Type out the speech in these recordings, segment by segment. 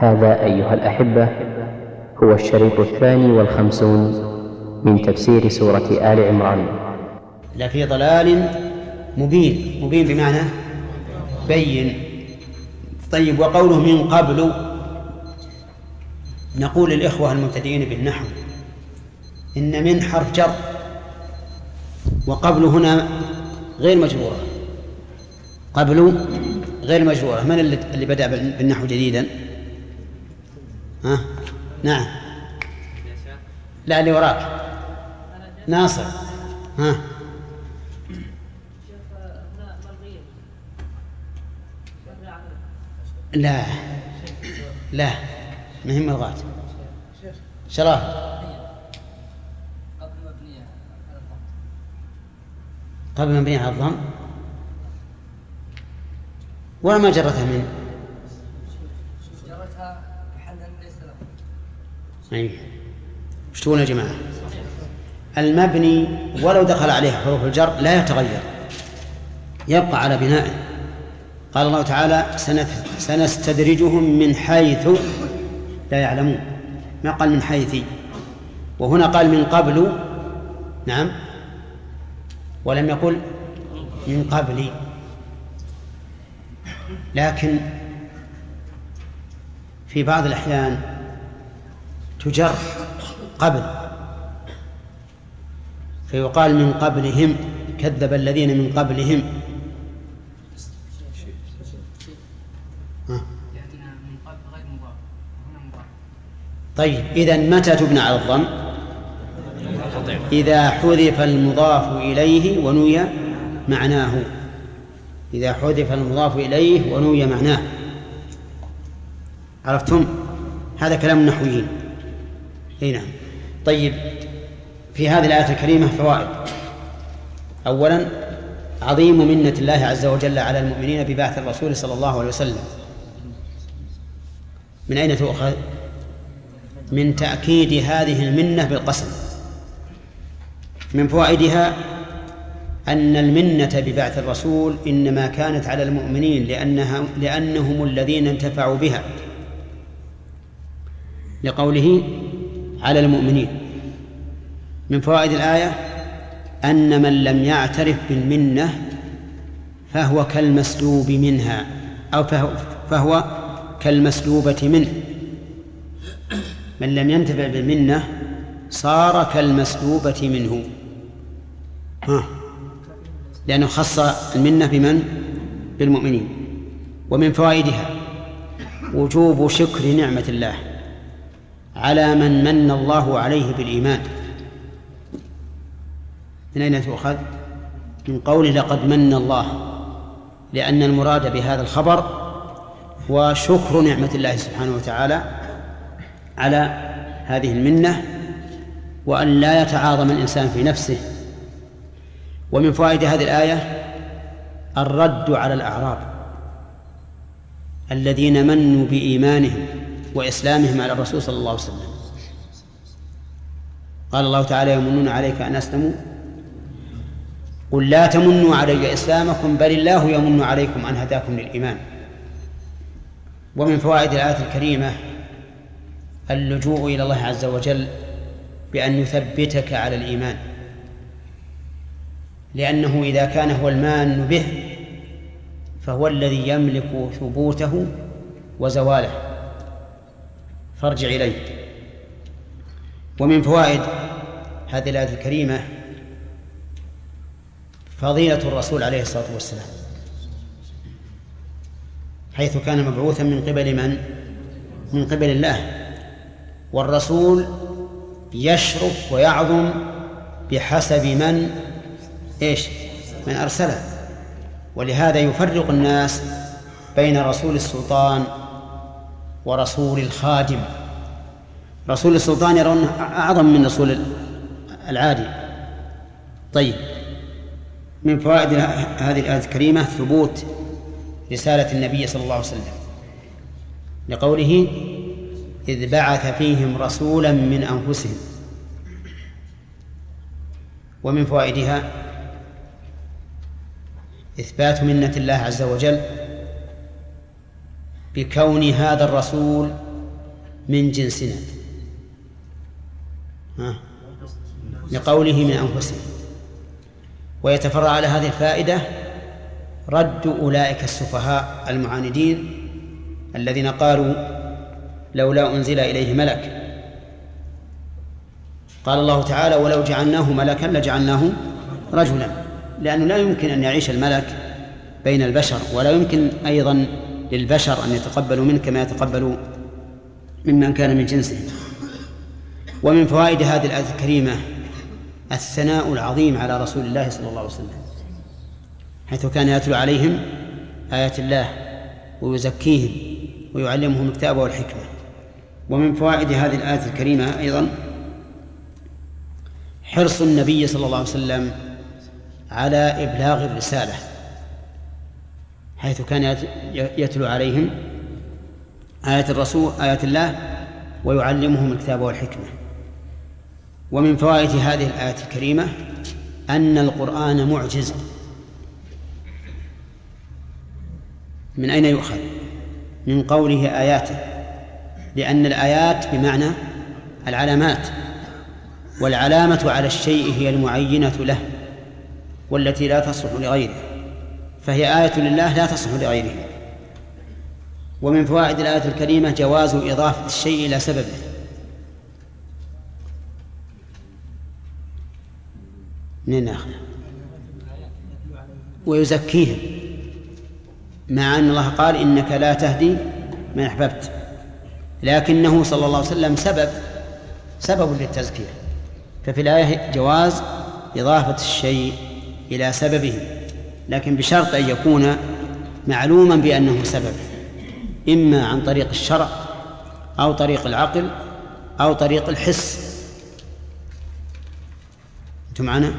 هذا أيها الأحبة هو الشريط الثاني والخمسون من تفسير سورة آل عمران. لفي ضلال مبين مبين بمعنى بين. طيب وقوله من قبل؟ نقول للإخوة المبتدئين بالنحو. إن من حرف جر وقبل هنا غير مجرورة. قبل غير مجرورة. من اللي بدأ بالنحو جديدا؟ ها؟ نعم. لا اللي وراك. ناصر. ها؟ لا. لا. ما هي ملغاة شراه قبل مبنية على الضم. ولا ما جرتها من جرتها محلا ليس له أي. إيش تقولون يا جماعة. المبني ولو دخل عليه حروف الجر لا يتغير. يبقى على بنائه. قال الله تعالى سنستدرجهم من حيث لا يعلمون. ما قال من حيث؟ وهنا قال من قبل. نعم. ولم يقل من قبل. لكن في بعض الأحيان تجر قبل. فيقال من قبلهم كذب الذين من قبلهم. طيب إذا متى تبنى على الضم؟ إذا حذف المضاف إليه ونوي معناه. إذا حذف المضاف إليه ونوي معناه. عرفتم؟ هذا كلام النحويين. إي نعم. طيب في هذه الآية الكريمة فوائد. أولا عظيم منة الله عز وجل على المؤمنين ببعث الرسول صلى الله عليه وسلم. من أين تؤخذ؟ من تأكيد هذه المنة بالقسم. من فوائدها أن المنة ببعث الرسول إنما كانت على المؤمنين لأنها لأنهم الذين انتفعوا بها. لقوله على المؤمنين. من فوائد الآية أن من لم يعترف بالمنة فهو كالمسلوب منها أو فهو, فهو كالمسلوبة منه. من لم ينتفع بالمنة صار كالمسلوبة منه. ها. لأنه خص المنة بمن؟ بالمؤمنين. ومن فوائدها وجوب شكر نعمة الله. على من من الله عليه بالإيمان. من أين تؤخذ؟ من قوله لقد من الله لأن المراد بهذا الخبر هو شكر نعمة الله سبحانه وتعالى على هذه المنة وأن لا يتعاظم الإنسان في نفسه. ومن فوائد هذه الآية الرد على الأعراب الذين منوا بإيمانهم. وإسلامهم على الرسول صلى الله عليه وسلم. قال الله تعالى يمنون عليك أن أسلموا. قل لا تمنوا علي إسلامكم بل الله يمن عليكم أن هداكم للإيمان. ومن فوائد الآية الكريمة اللجوء إلى الله عز وجل بأن يثبتك على الإيمان. لأنه إذا كان هو المان به فهو الذي يملك ثبوته وزواله. فارجع إليه. ومن فوائد هذه الآية الكريمة فضيلة الرسول عليه الصلاة والسلام. حيث كان مبعوثا من قبل من؟ من قبل الله. والرسول يشرف ويعظم بحسب من؟ إيش؟ من أرسله. ولهذا يفرق الناس بين رسول السلطان ورسول الخادم. رسول السلطان يرون أعظم من رسول العادي. طيب. من فوائد هذه الآية الكريمة ثبوت رسالة النبي صلى الله عليه وسلم. لقوله إذ بعث فيهم رسولا من أنفسهم. ومن فوائدها إثبات منة الله عز وجل بكون هذا الرسول من جنسنا. ها؟ لقوله من أنفسهم ويتفرع على هذه الفائدة رد أولئك السفهاء المعاندين الذين قالوا لولا أنزل إليه ملك. قال الله تعالى ولو جعلناه ملكا لجعلناه رجلا. لأنه لا يمكن أن يعيش الملك بين البشر ولا يمكن أيضا للبشر أن يتقبلوا منه كما يتقبل ممن كان من جنسه ومن فوائد هذه الآية الكريمة الثناء العظيم على رسول الله صلى الله عليه وسلم حيث كان يتلو عليهم آيات الله ويزكيهم ويعلمهم الكتاب والحكمة. ومن فوائد هذه الآية الكريمة أيضا حرص النبي صلى الله عليه وسلم على إبلاغ الرسالة. حيث كان يتلو عليهم آية الرسول آية الله ويعلمهم الكتاب والحكمة. ومن فوائد هذه الآية الكريمة أن القرآن معجز. من أين يؤخذ؟ من قوله آياته لأن الآيات بمعنى العلامات والعلامة على الشيء هي المعينة له والتي لا تصلح لغيره. فهي آية لله لا تصلح لغيره. ومن فوائد الآية الكريمة جواز إضافة الشيء إلى سببه. منين ناخذ ويزكيهم مع أن الله قال إنك لا تهدي من أحببت. لكنه صلى الله عليه وسلم سبب سبب للتزكية. ففي الآية جواز إضافة الشيء إلى سببه. لكن بشرط أن يكون معلوما بأنه سبب إما عن طريق الشرع أو طريق العقل أو طريق الحس. أنتم معنا؟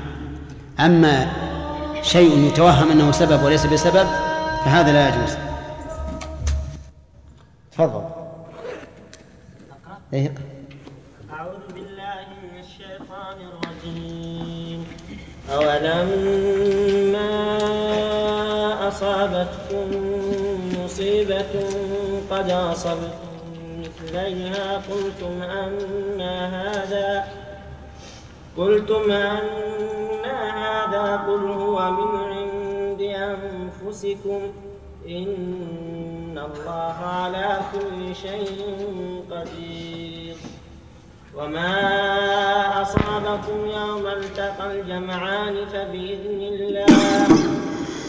أما شيء يتوهم أنه سبب وليس بسبب فهذا لا يجوز. تفضل. اقرأ أعوذ بالله من الشيطان الرجيم. أولما أصابتكم مصيبة قد أصبتم مثليها قلتم أن هذا قلتم أن هذا قل هو من عند أنفسكم. إن الله على كل شيء قدير. وما أصابكم يوم التقى الجمعان فبإذن الله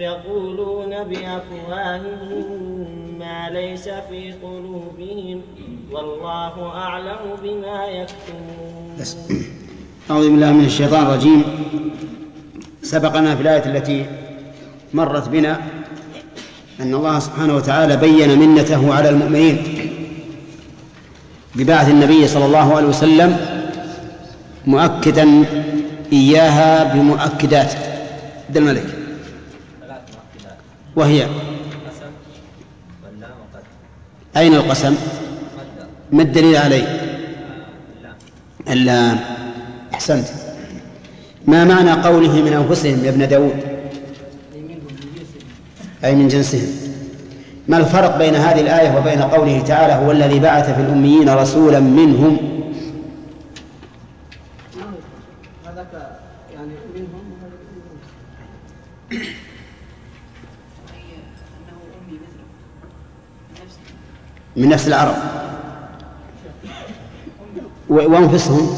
يقولون بأفواههم ما ليس في قلوبهم والله أعلم بما يكتمون. أعوذ بالله من الشيطان الرجيم. سبقنا في الآية التي مرت بنا أن الله سبحانه وتعالى بين منته على المؤمنين ببعث النبي صلى الله عليه وسلم مؤكدا إياها بمؤكدات. عبد الملك. وهي أين القسم؟ ما الدليل عليه؟ اللام. أحسنت. ما معنى قوله من أنفسهم يا ابن داود؟ أي من جنسهم. ما الفرق بين هذه الآية وبين قوله تعالى هو الذي بعث في الأميين رسولا منهم من نفس العرب. وأنفسهم.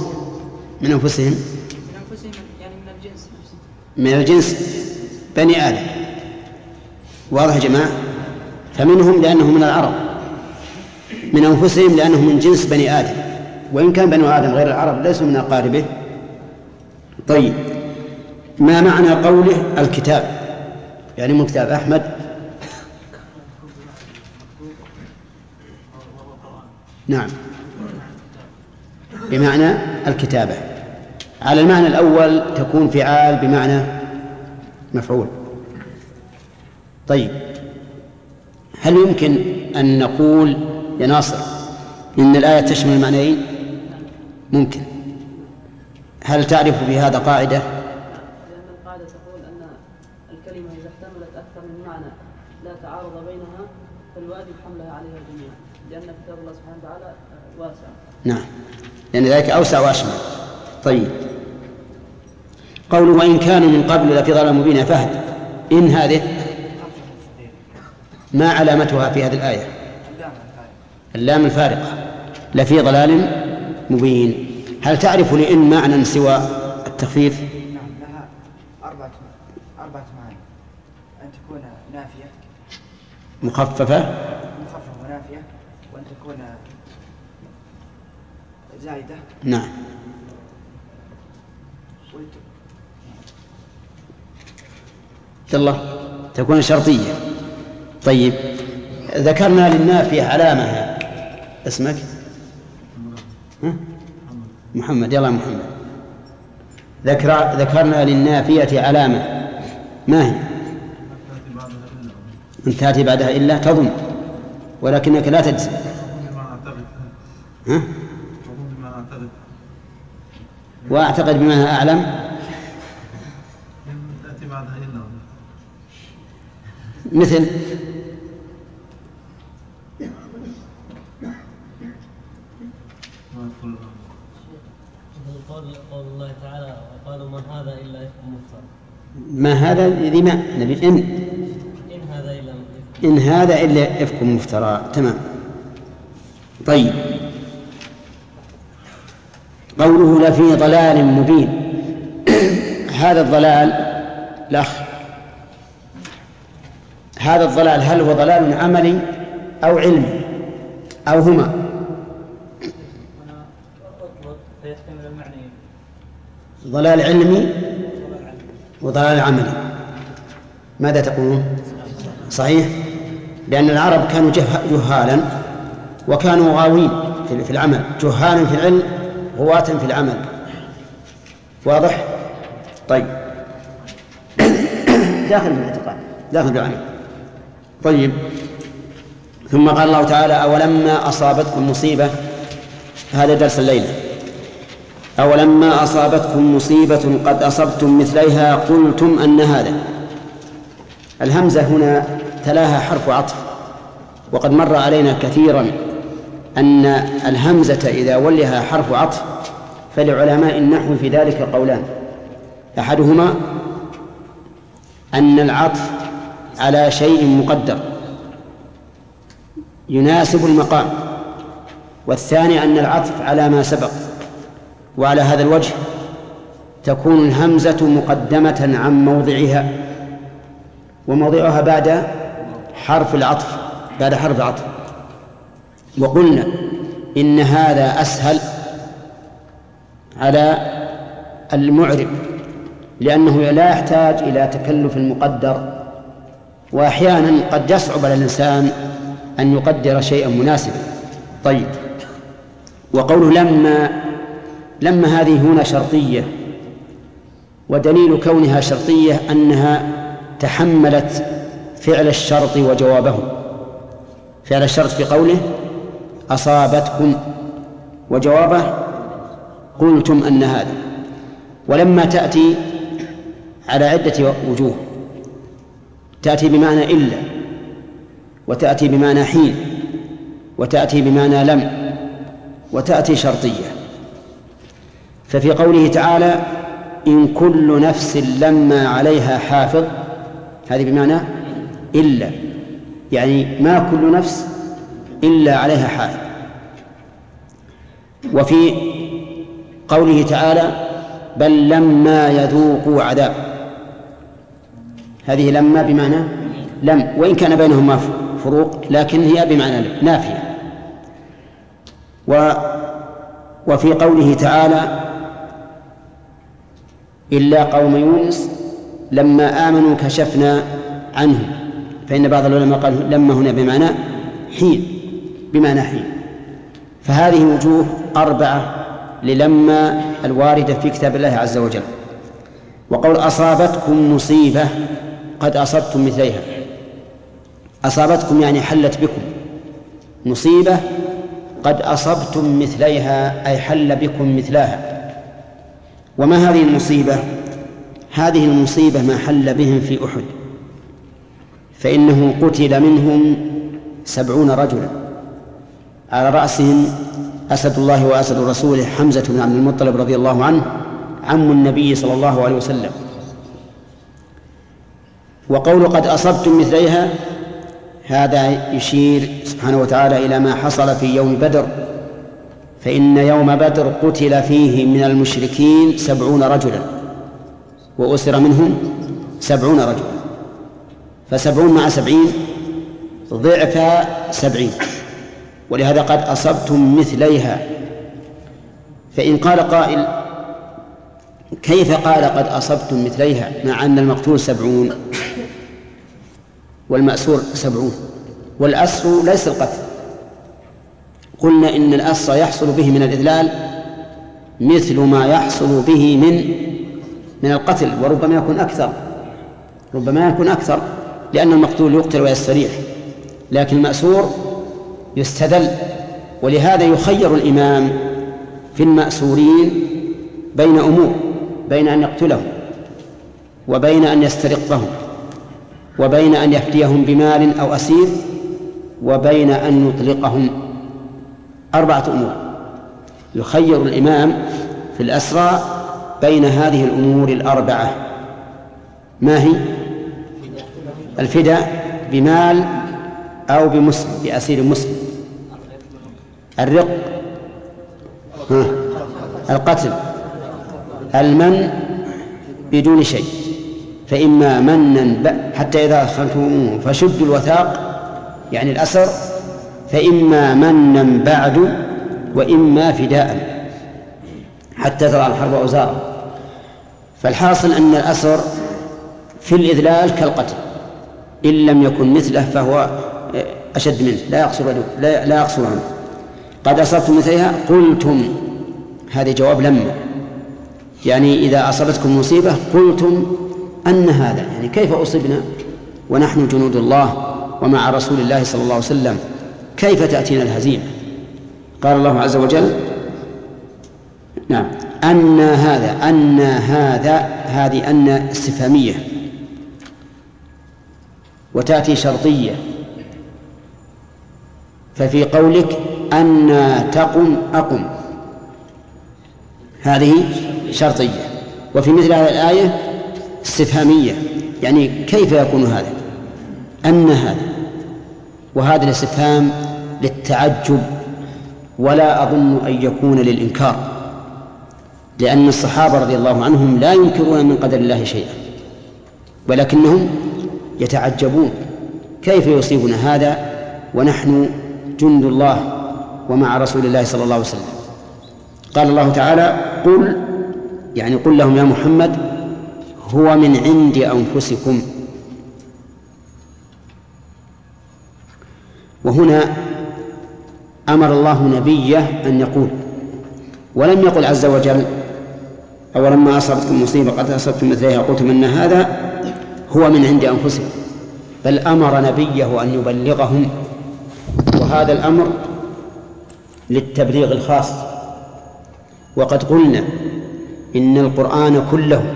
من أنفسهم. من الجنس بني آدم. واضح يا جماعة؟ فمنهم لأنهم من العرب. من أنفسهم لأنهم من جنس بني آدم. وإن كان بنو آدم غير العرب ليسوا من أقاربه طيب ما معنى قوله الكتاب؟ يعني من كتاب أحمد نعم. بمعنى الكتابة. على المعنى الأول تكون فعال بمعنى مفعول. طيب. هل يمكن أن نقول يا ناصر إن الآية تشمل المعنيين ممكن. هل تعرف في هذا قاعدة لأن القاعدة تقول أن الكلمة إذا احتملت أكثر من معنى لا تعارض بينها فالواجب حملها عليها جميعا لأن كتاب الله سبحانه وتعالى واسع نعم. لأن ذلك أوسع وأشمل. طيب. قول وإن كانوا من قبل لفي ضلال مبين يا فهد. إن هذه ما علامتها في هذه الآية؟ اللام الفارقة. لفي ضلال مبين. هل تعرف لإن معنى سوى التخفيف؟ نعم لها أربعة أربعة معاني أن تكون نافية. مخففة ونافية وأن تكون زائدة نعم. وت- يلا تكون شرطية. طيب ذكرنا للنافية علامة اسمك؟ ها؟ محمد يلا محمد. ذكر ذكرنا للنافية علامة. ما هي؟ أن تأتي بعدها إلا تظن ولكنك لا تجزم. ها؟ وأعتقد بما أعلم مثل قول الله تعالى وقالوا ما هذا إلا إفك مفترى ما هذا ذي ما نبي إن إن هذا إلا إن هذا إلا إفك مفترى. تمام. طيب. قوله لفي ضلال مبين. هذا الضلال الأخ هذا الضلال هل هو ضلال عملي أو علمي أو هما؟ ضلال علمي وضلال عملي. ماذا تقولون صحيح؟ لأن العرب كانوا جه- جهالا وكانوا غاوين في العمل جهالا في العلم غواة في العمل. واضح؟ طيب. داخل في الاعتقاد داخل في العمل. طيب. ثم قال الله تعالى أولما أصابتكم مصيبة؟ هذا درس الليلة. أولما أصابتكم مصيبة قد أصبتم مثليها قلتم أن هذا. الهمزة هنا تلاها حرف عطف وقد مر علينا كثيرا. أن الهمزة إذا ولها حرف عطف فلعلماء النحو في ذلك قولان. أحدهما أن العطف على شيء مقدر يناسب المقام والثاني أن العطف على ما سبق وعلى هذا الوجه تكون الهمزة مقدمة عن موضعها وموضعها بعد حرف العطف بعد حرف العطف. وقلنا إن هذا أسهل على المعرب لأنه لا يحتاج إلى تكلف المقدر وأحيانا قد يصعب على الإنسان أن يقدر شيئا مناسبا. طيب وقوله لما لما هذه هنا شرطية ودليل كونها شرطية أنها تحملت فعل الشرط وجوابه. فعل الشرط في قوله أصابتكم وجوابه قلتم أن هذا. ولما تأتي على عدة وجوه تأتي بمعنى إلا وتأتي بمعنى حين وتأتي بمعنى لم وتأتي شرطية. ففي قوله تعالى إن كل نفس لما عليها حافظ هذه بمعنى إلا يعني ما كل نفس إلا عليها حافظ وفي قوله تعالى بل لما يذوقوا عذاب. هذه لما بمعنى لم وإن كان بينهما فروق لكن هي بمعنى نافية. و وفي قوله تعالى إلا قوم يونس لما آمنوا كشفنا عنهم. فإن بعض العلماء قال لما هنا بمعنى حين. بمعنى حين فهذه وجوه أربعة للما الواردة في كتاب الله عز وجل. وقول أصابتكم مصيبة قد أصبتم مثليها. أصابتكم يعني حلت بكم. مصيبة قد أصبتم مثليها أي حل بكم مثلها وما هذه المصيبة؟ هذه المصيبة ما حل بهم في أحد. فإنه قتل منهم سبعون رجلا. على رأسهم أسد الله وأسد رسوله حمزة بن عبد المطلب رضي الله عنه عم النبي صلى الله عليه وسلم. وقول قد أصبتم مثليها هذا يشير سبحانه وتعالى إلى ما حصل في يوم بدر. فإن يوم بدر قتل فيه من المشركين سبعون رجلا وأسر منهم سبعون رجلا. فسبعون مع سبعين ضعف سبعين. ولهذا قد أصبتم مثليها. فإن قال قائل كيف قال قد أصبتم مثليها؟ مع أن المقتول سبعون والمأسور سبعون. والأسر ليس القتل. قلنا إن الأسر يحصل به من الإذلال مثل ما يحصل به من من القتل وربما يكون أكثر. ربما يكون أكثر لأن المقتول يقتل ويستريح. لكن المأسور يستدل ولهذا يخير الإمام في المأسورين بين أمور بين أن يقتلهم وبين أن يسترقهم وبين أن يفديهم بمال أو أسير وبين أن يطلقهم. أربعة أمور. يخير الإمام في الأسرى بين هذه الأمور الأربعة. ما هي؟ الفداء بمال أو بمسلم بأسير مسلم. الرق ها القتل المن بدون شيء. فإما منا حتى إذا أدخلتموه فشدوا الوثاق يعني الأسر. فإما منا بعد وإما فداء حتى ترى الحرب أوزارا فالحاصل أن الأسر في الإذلال كالقتل. إن لم يكن مثله فهو أشد منه لا يقصر لا, لا يقصر عنه. قد أصبتم مثلها؟ قلتم. هذا جواب لما يعني إذا أصابتكم مصيبة قلتم أن هذا يعني كيف أصبنا؟ ونحن جنود الله ومع رسول الله صلى الله عليه وسلم. كيف تأتينا الهزيمة؟ قال الله عز وجل نعم أن هذا أن هذا هذه أن استفهامية. وتأتي شرطية. ففي قولك أن تقم أقم. هذه شرطية. وفي مثل هذه الآية استفهامية. يعني كيف يكون هذا؟ أن هذا. وهذا الاستفهام للتعجب. ولا أظن أن يكون للإنكار. لأن الصحابة رضي الله عنهم لا ينكرون من قدر الله شيئا. ولكنهم يتعجبون. كيف يصيبنا هذا؟ ونحن جند الله ومع رسول الله صلى الله عليه وسلم. قال الله تعالى قل يعني قل لهم يا محمد هو من عند أنفسكم. وهنا أمر الله نبيه أن يقول ولم يقل عز وجل أولما أصابتكم مصيبة قد أصبتم مثلها قلتم أن هذا هو من عند أنفسكم. بل أمر نبيه أن يبلغهم وهذا الأمر للتبليغ الخاص. وقد قلنا إن القرآن كله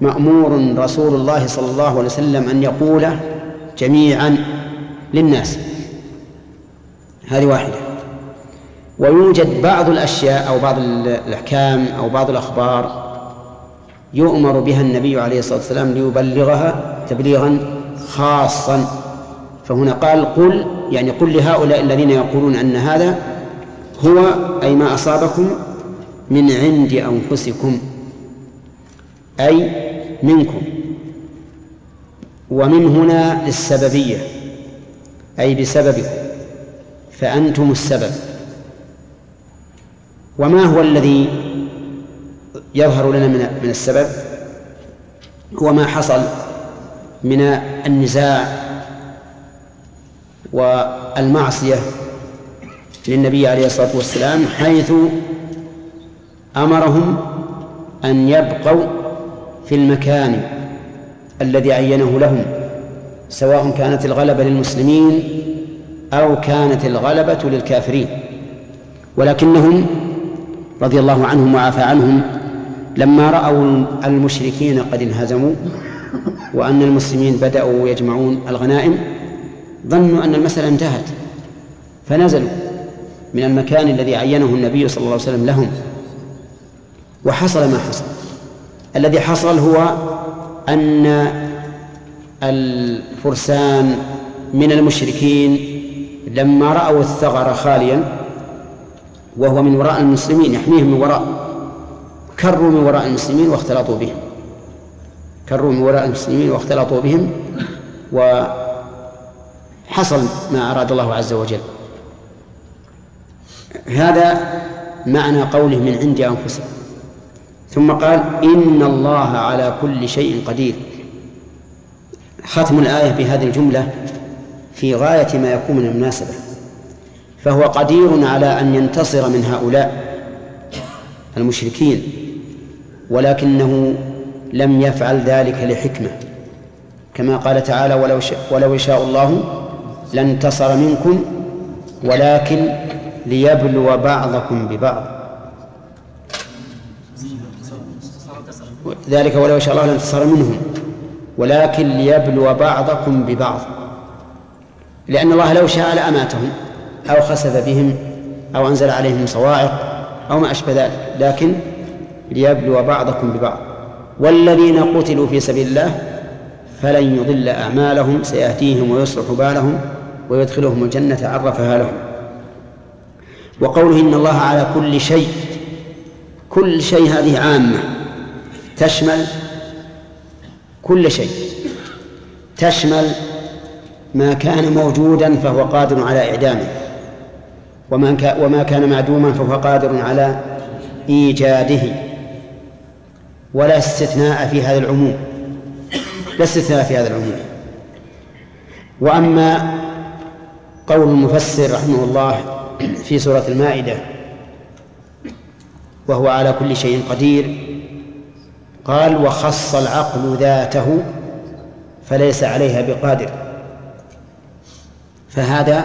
مأمور رسول الله صلى الله عليه وسلم أن يقوله جميعا للناس. هذه واحدة. ويوجد بعض الأشياء أو بعض الأحكام أو بعض الأخبار يؤمر بها النبي عليه الصلاة والسلام ليبلغها تبليغا خاصا. فهنا قال قل يعني قل لهؤلاء الذين يقولون أن هذا هو أي ما أصابكم من عند أنفسكم أي منكم. ومن هنا للسببية أي بسببكم فأنتم السبب. وما هو الذي يظهر لنا من السبب؟ هو ما حصل من النزاع والمعصية للنبي عليه الصلاة والسلام حيث أمرهم أن يبقوا في المكان الذي عينه لهم سواء كانت الغلبة للمسلمين أو كانت الغلبة للكافرين. ولكنهم رضي الله عنهم وعافى عنهم لما رأوا المشركين قد انهزموا وأن المسلمين بدأوا يجمعون الغنائم ظنوا أن المسألة انتهت فنزلوا من المكان الذي عينه النبي صلى الله عليه وسلم لهم. وحصل ما حصل. الذي حصل هو أن الفرسان من المشركين لما رأوا الثغر خاليا وهو من وراء المسلمين يحميهم من وراء كروا من وراء المسلمين واختلطوا بهم. كروا من وراء المسلمين واختلطوا بهم وحصل ما أراد الله عز وجل. هذا معنى قوله من عند أنفسهم ثم قال إن الله على كل شيء قدير. ختم الآية بهذه الجملة في غاية ما يكون من المناسبة. فهو قدير على أن ينتصر من هؤلاء المشركين ولكنه لم يفعل ذلك لحكمة. كما قال تعالى ولو, ولو يشاء الله لانتصر منكم ولكن ليبلو بعضكم ببعض. ذلك ولو يشاء الله لانتصر منهم ولكن ليبلو بعضكم ببعض. لأن الله لو شاء لأماتهم أو خسف بهم أو أنزل عليهم صواعق أو ما أشبه ذلك. لكن ليبلو بعضكم ببعض. والذين قتلوا في سبيل الله فلن يضل أعمالهم سيأتيهم ويصلح بالهم. ويدخلهم الجنة عرفها لهم. وقوله إن الله على كل شيء كل شيء هذه عامة. تشمل كل شيء. تشمل ما كان موجودا فهو قادر على إعدامه وما كان معدوما فهو قادر على إيجاده. ولا استثناء في هذا العموم. لا استثناء في هذا العموم. وأما قول المفسر رحمه الله في سورة المائدة وهو على كل شيء قدير. قال وخص العقل ذاته فليس عليها بقادر. فهذا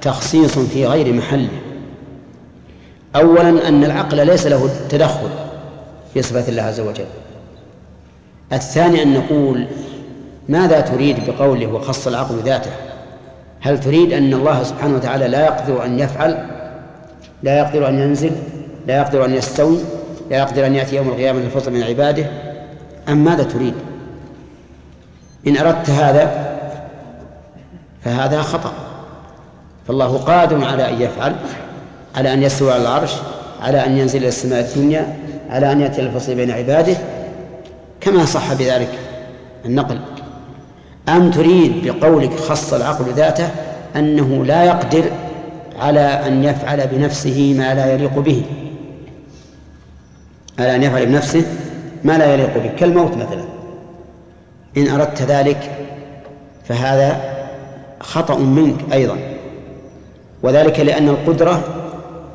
تخصيص في غير محله أولا أن العقل ليس له تدخل في صفات الله عز وجل. الثاني أن نقول ماذا تريد بقوله وخص العقل ذاته؟ هل تريد أن الله سبحانه وتعالى لا يقدر أن يفعل؟ لا يقدر أن ينزل؟ لا يقدر أن يستوي؟ لا يقدر أن يأتي يوم القيامة الفضل من عباده؟ أم ماذا تريد؟ إن أردت هذا فهذا خطأ. فالله قادر على أن يفعل على أن يستوي على العرش على أن ينزل إلى السماء الدنيا على أن يأتي الفصل بين عباده. كما صح بذلك النقل. أم تريد بقولك خص العقل ذاته أنه لا يقدر على أن يفعل بنفسه ما لا يليق به؟ على أن يفعل بنفسه ما لا يليق به كالموت مثلا. إن أردت ذلك فهذا خطأ منك أيضا. وذلك لأن القدرة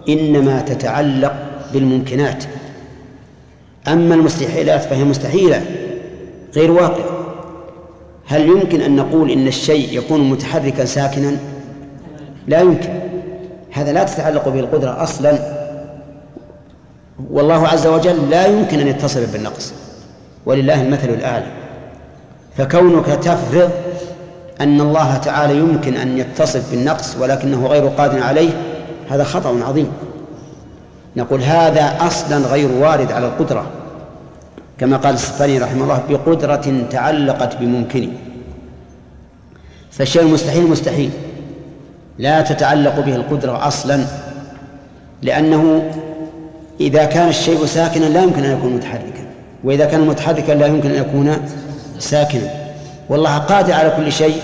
إنما تتعلق بالممكنات. أما المستحيلات فهي مستحيلة غير واقع هل يمكن أن نقول إن الشيء يكون متحركا ساكنا؟ لا يمكن. هذا لا تتعلق به القدرة أصلا. والله عز وجل لا يمكن أن يتصف بالنقص. ولله المثل الأعلى. فكونك تفرض أن الله تعالى يمكن أن يتصف بالنقص ولكنه غير قادر عليه هذا خطأ عظيم. نقول هذا أصلا غير وارد على القدرة. كما قال السفاري رحمه الله بقدرة تعلقت بممكن. فالشيء المستحيل مستحيل. لا تتعلق به القدرة أصلا لأنه إذا كان الشيء ساكنا لا يمكن أن يكون متحركا وإذا كان متحركا لا يمكن أن يكون ساكنا. والله قادر على كل شيء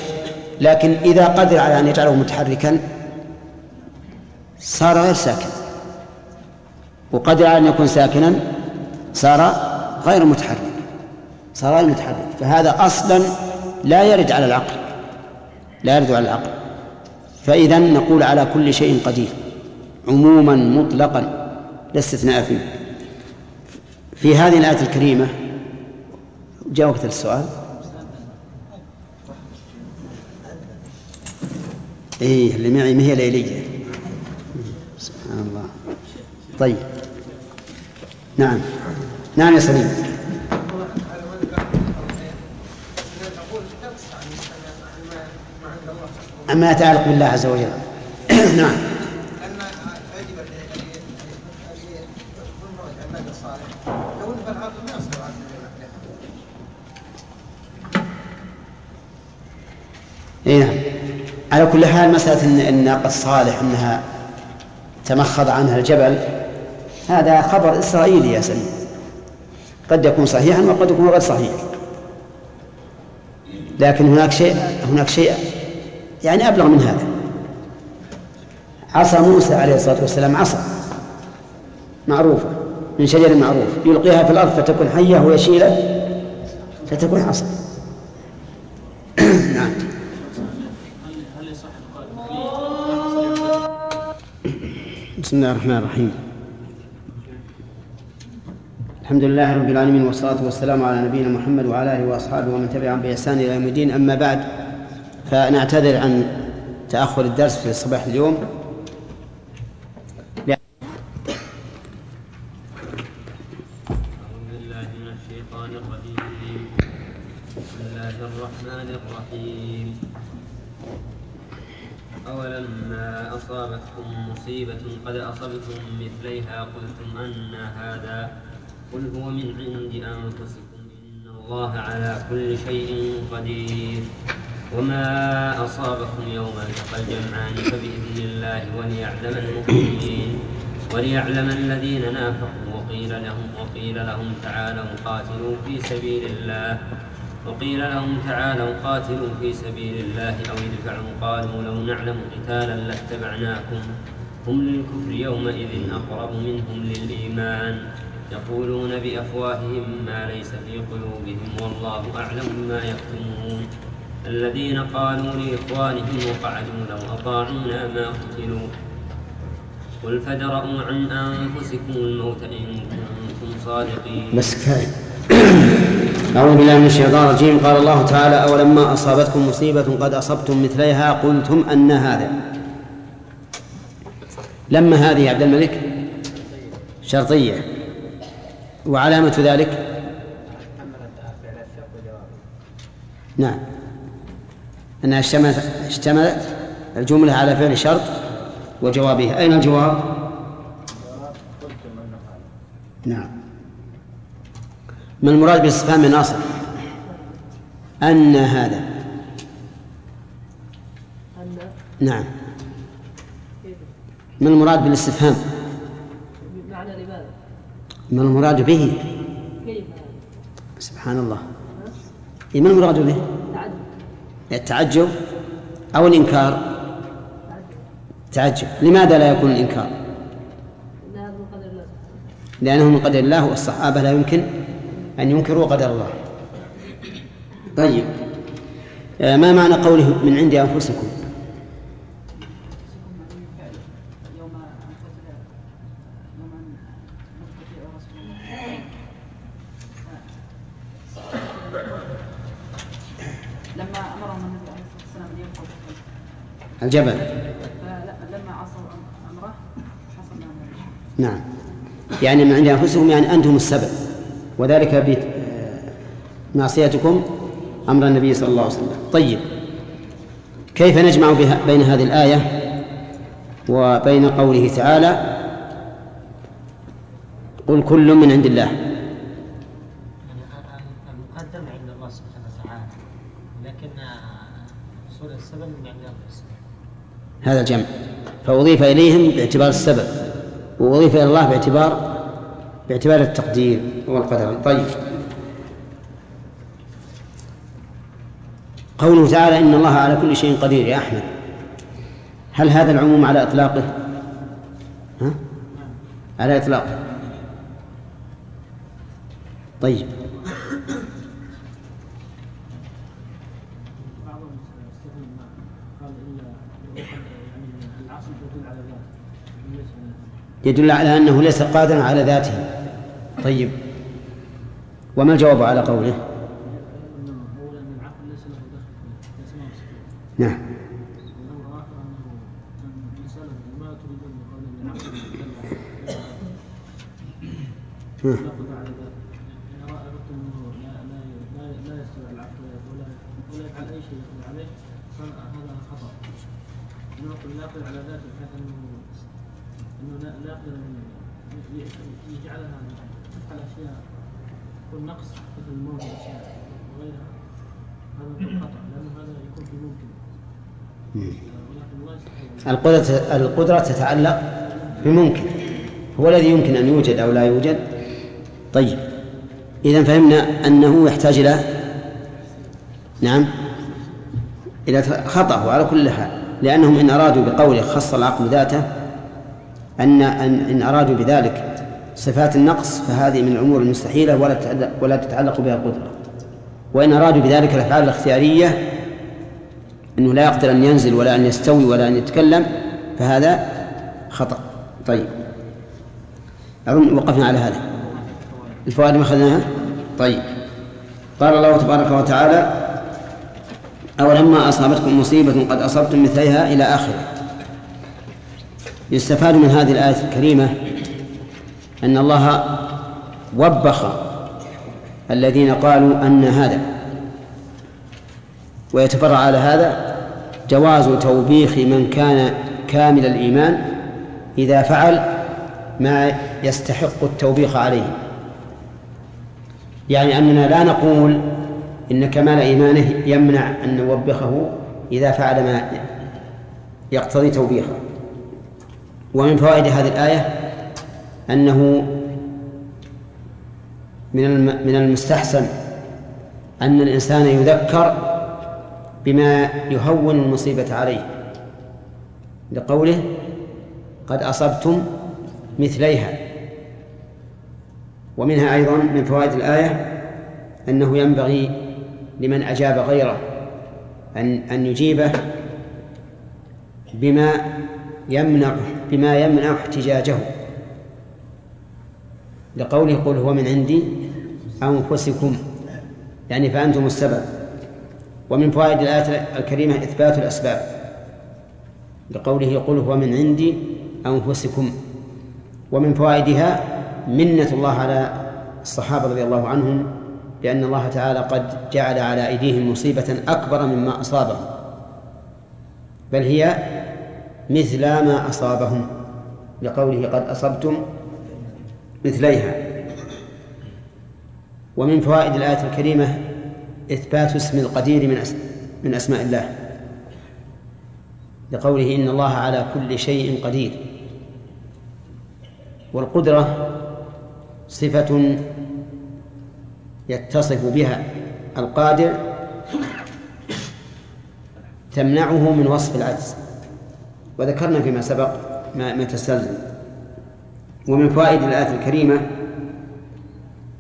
لكن إذا قدر على أن يجعله متحركا صار غير ساكن. وقدر على أن يكون ساكنا صار غير متحرك صار غير متحرك فهذا أصلا لا يرد على العقل لا يرد على العقل. فإذا نقول على كل شيء قدير عموما مطلقا لا استثناء فيه. في هذه الآية الكريمة جاء وقت السؤال؟ إيه اللي معي ما هي ليلية سبحان الله. طيب. نعم. نعم يا سليم. أما يتعلق بالله عز وجل. نعم. اي نعم. على كل حال مسألة إن الناقة الصالح أنها تمخض عنها الجبل هذا خبر إسرائيلي يا سليم. قد يكون صحيحا وقد يكون غير صحيح. لكن هناك شيء هناك شيء يعني أبلغ من هذا. عصا موسى عليه الصلاة والسلام عصا. معروفة من شجر معروف. يلقيها في الأرض فتكون حية ويشيله فتكون عصا. نعم. بسم الله الرحمن الرحيم. الحمد لله رب العالمين والصلاة والسلام على نبينا محمد وعلى آله وأصحابه ومن تبعهم بإحسان إلى يوم الدين. أما بعد فنعتذر عن تأخر الدرس في صباح اليوم. أصابتكم مصيبة قد أصبتم مثليها قلتم أن هذا قل هو من عند أنفسكم إن الله على كل شيء قدير. وما أصابكم يوم التقى الجمعان فبإذن الله وليعلم المؤمنين وليعلم الذين نافقوا وقيل لهم وقيل لهم تعالوا قاتلوا في سبيل الله وقيل لهم تعالوا قاتلوا في سبيل الله أو ادفعوا قالوا لو نعلم قتالا لاتبعناكم. هم للكفر يومئذ أقرب منهم للإيمان. يقولون بأفواههم ما ليس في قلوبهم والله أعلم بما يكتمون. الذين قالوا لإخوانهم وقعدوا لو أطاعونا ما قتلوا. قل فادرءوا عن أنفسكم الموت إن كنتم صادقين. كفاية أعوذ بالله من الشيطان الرجيم. قال الله تعالى أولما أصابتكم مصيبة قد أصبتم مثليها قلتم أن هذا. لما هذه عبد الملك؟ شرطية. وعلامة ذلك؟ نعم. أنها اشتملت اشتملت الجملة على فعل شرط وجوابها. أين الجواب؟ نعم. ما المراد باستفهام ناصر أن هذا. أن. نعم. ما المراد بالاستفهام؟ ما المراد به؟ سبحان الله إيه ما المراد به؟ التعجب أو الإنكار؟ تعجب. لماذا لا يكون الإنكار؟ لأنه من قدر الله والصحابة لا يمكن أن ينكروا قدر الله. طيب. آه، ما معنى قوله من عند أنفسكم يوم يوم لما امرهم النبي عليه الصلاه والسلام ان يبقوا الجبل. فلما عصوا أم- أمره حصل لهم ذلك. نعم. يعني من عند أنفسكم يعني أنتم السبب. وذلك بمعصيتكم أمر النبي صلى الله عليه وسلم. طيب. كيف نجمع بين هذه الآية وبين قوله تعالى قل كل من عند الله المقدم عند الله سبحانه وتعالى لكن حصول السبب من عند انفسهم هذا الجمع. فأضيف إليهم باعتبار السبب وأضيف إلى الله باعتبار باعتبار التقدير والقدر. طيب. قوله تعالى إن الله على كل شيء قدير. يا أحمد هل هذا العموم على إطلاقه؟ ها؟ على إطلاقه. طيب بعضهم استثنى ما قال الا يعني العصر تدل على ذات ليس يدل على أنه ليس قادرا على ذاته. طيب. وما الجواب على قوله؟ أنه أولا أن العقل ليس له دخل فيه ليس له صفة نعم والأمر آخر أنه أن المسألة ما تريدون بقول أن العقل يدل على لا قدرة على ذلك إن أردتم أنه لا لا لا لا يستوي على العقل ولا ولا يفعل أي شيء يقدر عليه فهذا خطأ إنه يقول لا يقدر على ذاته بحيث أنه أنه لا لا يقدر أن ي- يجعلها تفعل أشياء يكون نقص مثل الموت والأشياء وغيرها هذا يكون خطأ لأنه هذا يكون في ممكن ولكن الله يستحيل القدرة القدرة تتعلق بممكن هو الذي يمكن أن يوجد أو لا يوجد؟ طيب إذا فهمنا أنه يحتاج إلى نعم إلى خطأ على كل حال لأنهم إن أرادوا بقوله خص العقل ذاته أن أن إن أرادوا بذلك صفات النقص فهذه من الأمور المستحيلة ولا ولا تتعلق بها القدرة. وإن أرادوا بذلك الأفعال الاختيارية أنه لا يقدر أن ينزل ولا أن يستوي ولا أن يتكلم فهذا خطأ. طيب. أظن وقفنا على هذا. الفوائد ما أخذناها؟ طيب. قال الله تبارك وتعالى أولما أصابتكم مصيبة قد أصبتم مثلها إلى آخره. يستفاد من هذه الآية الكريمة أن الله وبخ الذين قالوا أن هذا ويتفرع على هذا جواز توبيخ من كان كامل الإيمان إذا فعل ما يستحق التوبيخ عليه. يعني أننا لا نقول إن كمال إيمانه يمنع أن نوبخه إذا فعل ما يقتضي توبيخه. ومن فوائد هذه الآية أنه من من المستحسن أن الإنسان يذكر بما يهون المصيبة عليه. لقوله قد أصبتم مثليها. ومنها أيضا من فوائد الآية أنه ينبغي لمن أجاب غيره أن أن يجيبه بما يمنع بما يمنع احتجاجه. لقوله قل هو من عندي أنفسكم يعني فأنتم السبب. ومن فوائد الآية الكريمة إثبات الأسباب. لقوله قل هو من عندي أنفسكم. ومن فوائدها منة الله على الصحابة رضي الله عنهم لأن الله تعالى قد جعل على أيديهم مصيبة أكبر مما أصابهم. بل هي مثل ما أصابهم. لقوله قد أصبتم مثليها. ومن فوائد الآية الكريمة إثبات اسم القدير من من أسماء الله. لقوله إن الله على كل شيء قدير. والقدرة صفة يتصف بها القادر تمنعه من وصف العجز. وذكرنا فيما سبق ما, ما تستلزم ومن فوائد الآية الكريمة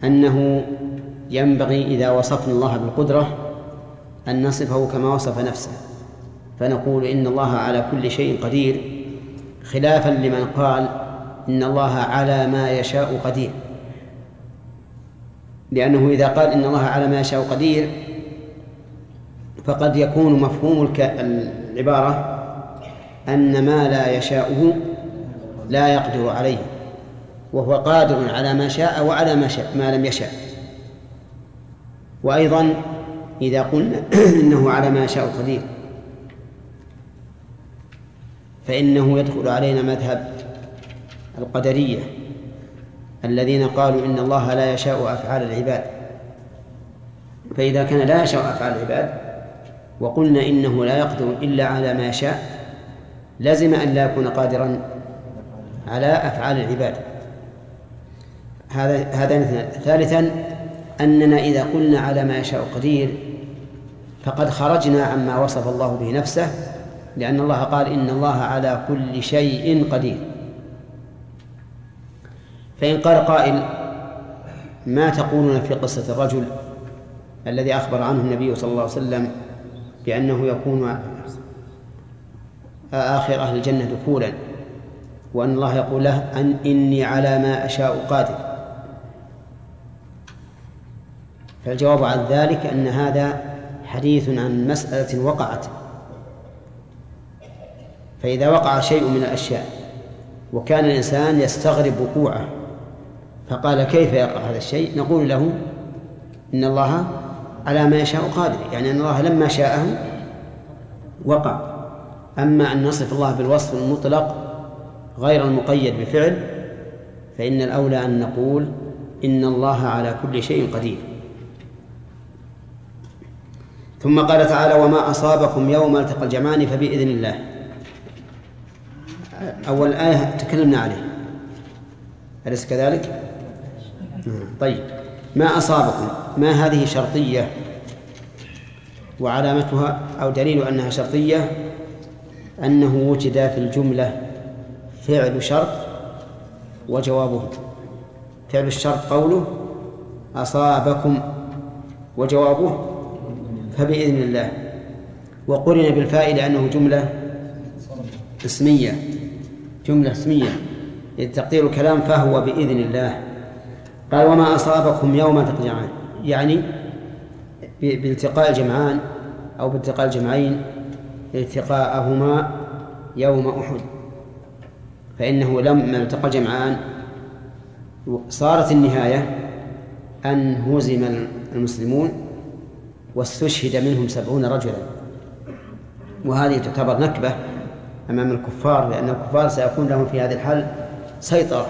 أنه ينبغي إذا وصفنا الله بالقدرة أن نصفه كما وصف نفسه فنقول إن الله على كل شيء قدير خلافا لمن قال إن الله على ما يشاء قدير. لأنه إذا قال إن الله على ما يشاء قدير فقد يكون مفهوم العبارة أن ما لا يشاؤه لا يقدر عليه وهو قادر على ما شاء وعلى ما شاء ما لم يشاء. وأيضا إذا قلنا إنه على ما يشاء قدير فإنه يدخل علينا مذهب القدرية الذين قالوا إن الله لا يشاء أفعال العباد. فإذا كان لا يشاء أفعال العباد وقلنا إنه لا يقدر إلا على ما يشاء لزم أن لا يكون قادرا على أفعال العباد. هذا اثنان. ثالثا أننا إذا قلنا على ما يشاء قدير فقد خرجنا عما وصف الله به نفسه لأن الله قال إن الله على كل شيء قدير. فإن قال قائل ما تقولون في قصة الرجل الذي أخبر عنه النبي صلى الله عليه وسلم بأنه يكون آخر أهل الجنة دخولا وأن الله يقول له أن إني على ما أشاء قادر؟ فالجواب عن ذلك أن هذا حديث عن مسألة وقعت. فإذا وقع شيء من الأشياء وكان الإنسان يستغرب وقوعه فقال كيف يقع هذا الشيء؟ نقول له إن الله على ما يشاء قادر يعني أن الله لما شاءه وقع. أما أن نصف الله بالوصف المطلق غير المقيد بفعل فإن الأولى أن نقول إن الله على كل شيء قدير. ثم قال تعالى وما أصابكم يوم التقى الجمعان فبإذن الله. أول آية تكلمنا عليه. أليس كذلك؟ طيب. ما أصابكم؟ ما هذه شرطية؟ وعلامتها أو دليل أنها شرطية؟ أنه وجد في الجملة فعل شرط وجوابه. فعل الشرط قوله أصابكم. وجوابه فبإذن الله. وقرن بالفاء لأنه جملة اسمية. جملة اسمية. تقدير الكلام فهو بإذن الله. قال وما أصابكم يوم التقى الجمعان يعني بالتقاء الجمعان أو بالتقاء الجمعين التقاءهما يوم أحد. فإنه لما التقى الجمعان صارت النهاية أن هزم المسلمون واستشهد منهم سبعون رجلا. وهذه تعتبر نكبة أمام الكفار لأن الكفار سيكون لهم في هذه الحال سيطرة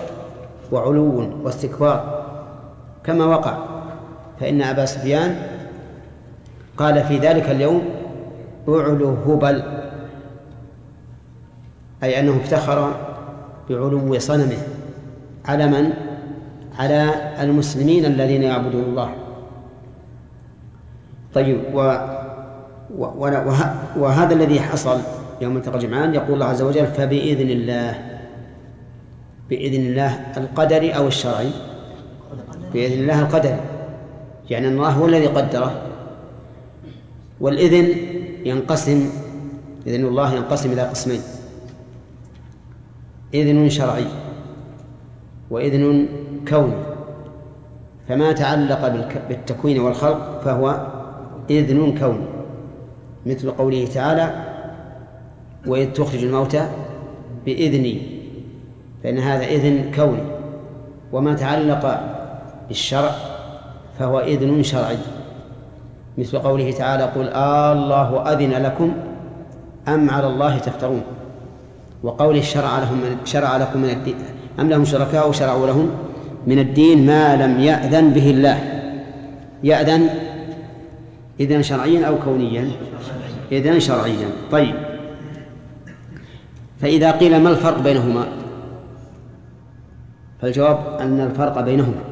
وعلو واستكبار. كما وقع فإن أبا سفيان قال في ذلك اليوم أعلو هبل أي أنه افتخر بعلو صنمه على من؟ على المسلمين الذين يعبدون الله. طيب و وه... وهذا الذي حصل يوم التقى الجمعان يقول الله عز وجل فبإذن الله بإذن الله القدري أو الشرعي؟ بإذن الله القدري يعني الله هو الذي قدره. والإذن ينقسم إذن الله ينقسم إلى قسمين إذن شرعي وإذن كوني فما تعلق بالتكوين والخلق فهو إذن كوني مثل قوله تعالى وإذ تخرج الموتى بإذني. فإن هذا إذن كوني وما تعلق بالشرع فهو إذن شرعي. مثل قوله تعالى قل آه الله أذن لكم أم على الله تفترون. وقوله شرع لهم شرع لكم من الدين أم لهم شركاء شرعوا لهم من الدين ما لم يأذن به الله. يأذن إذن شرعيا أو كونيا؟ إذن شرعيا. طيب. فإذا قيل ما الفرق بينهما؟ فالجواب أن الفرق بينهما.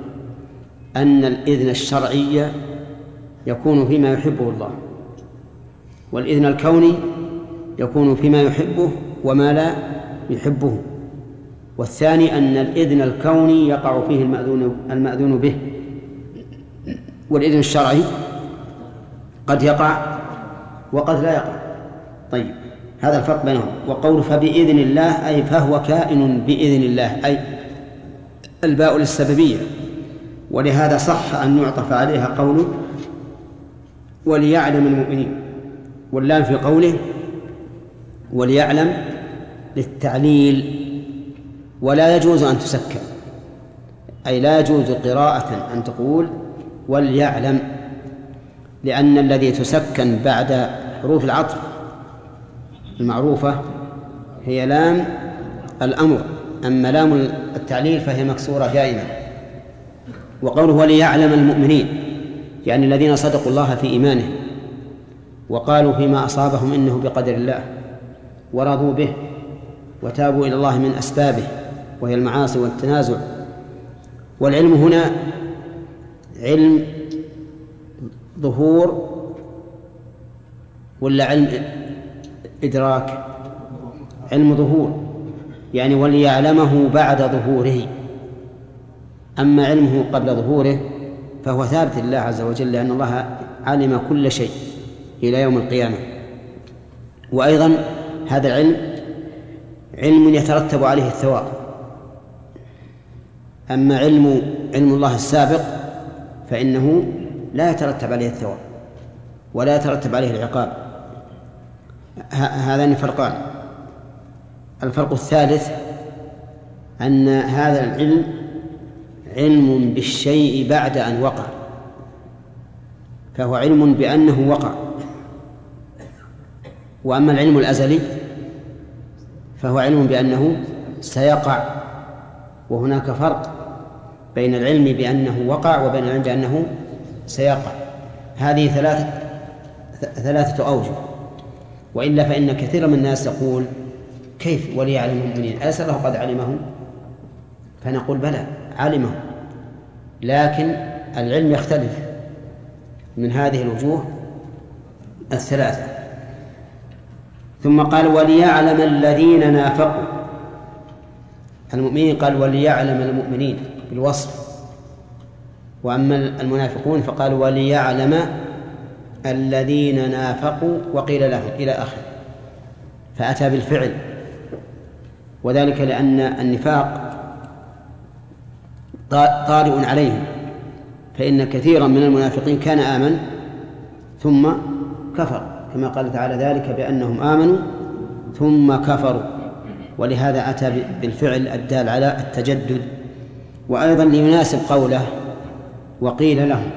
أن الإذن الشرعي يكون فيما يحبه الله والإذن الكوني يكون فيما يحبه وما لا يحبه والثاني أن الإذن الكوني يقع فيه المأذون المأذون به. والإذن الشرعي قد يقع وقد لا يقع. طيب هذا الفرق بينهم. وقول فبإذن الله أي فهو كائن بإذن الله أي الباء للسببية. ولهذا صح أن يعطف عليها قوله وليعلم المؤمنين. واللام في قوله وليعلم للتعليل. ولا يجوز أن تسكن. أي لا يجوز قراءة أن تقول وليعلم. لأن الذي تسكن بعد حروف العطف المعروفة هي لام الأمر أما لام التعليل فهي مكسورة دائما. وقوله وليعلم المؤمنين يعني الذين صدقوا الله في إيمانه وقالوا فيما أصابهم إنه بقدر الله ورضوا به وتابوا إلى الله من أسبابه وهي المعاصي والتنازع. والعلم هنا علم ظهور ولا علم إدراك؟ علم ظهور يعني وليعلمه بعد ظهوره. أما علمه قبل ظهوره فهو ثابت لله عز وجل لأن الله علم كل شيء إلى يوم القيامة. وأيضا هذا العلم علم يترتب عليه الثواب. أما علم علم الله السابق فإنه لا يترتب عليه الثواب ولا يترتب عليه العقاب. هذان فرقان. الفرق الثالث أن هذا العلم علم بالشيء بعد أن وقع. فهو علم بأنه وقع. وأما العلم الأزلي فهو علم بأنه سيقع. وهناك فرق بين العلم بأنه وقع وبين العلم بأنه سيقع. هذه ثلاثة ثلاثة أوجه. وإلا فإن كثيرا من الناس يقول كيف ولي يعلم المؤمنين؟ أليس الله قد علمه فنقول بلى علمه لكن العلم يختلف من هذه الوجوه الثلاثة. ثم قال وليعلم الذين نافقوا. المؤمنين قال وليعلم المؤمنين بالوصف. وأما المنافقون فقال وليعلم الذين نافقوا وقيل لهم إلى آخره فأتى بالفعل. وذلك لأن النفاق طارئ عليهم فإن كثيرا من المنافقين كان آمن ثم كفر كما قال تعالى ذلك بأنهم آمنوا ثم كفروا. ولهذا أتى بالفعل الدال على التجدد. وأيضا ليناسب قوله وقيل لهم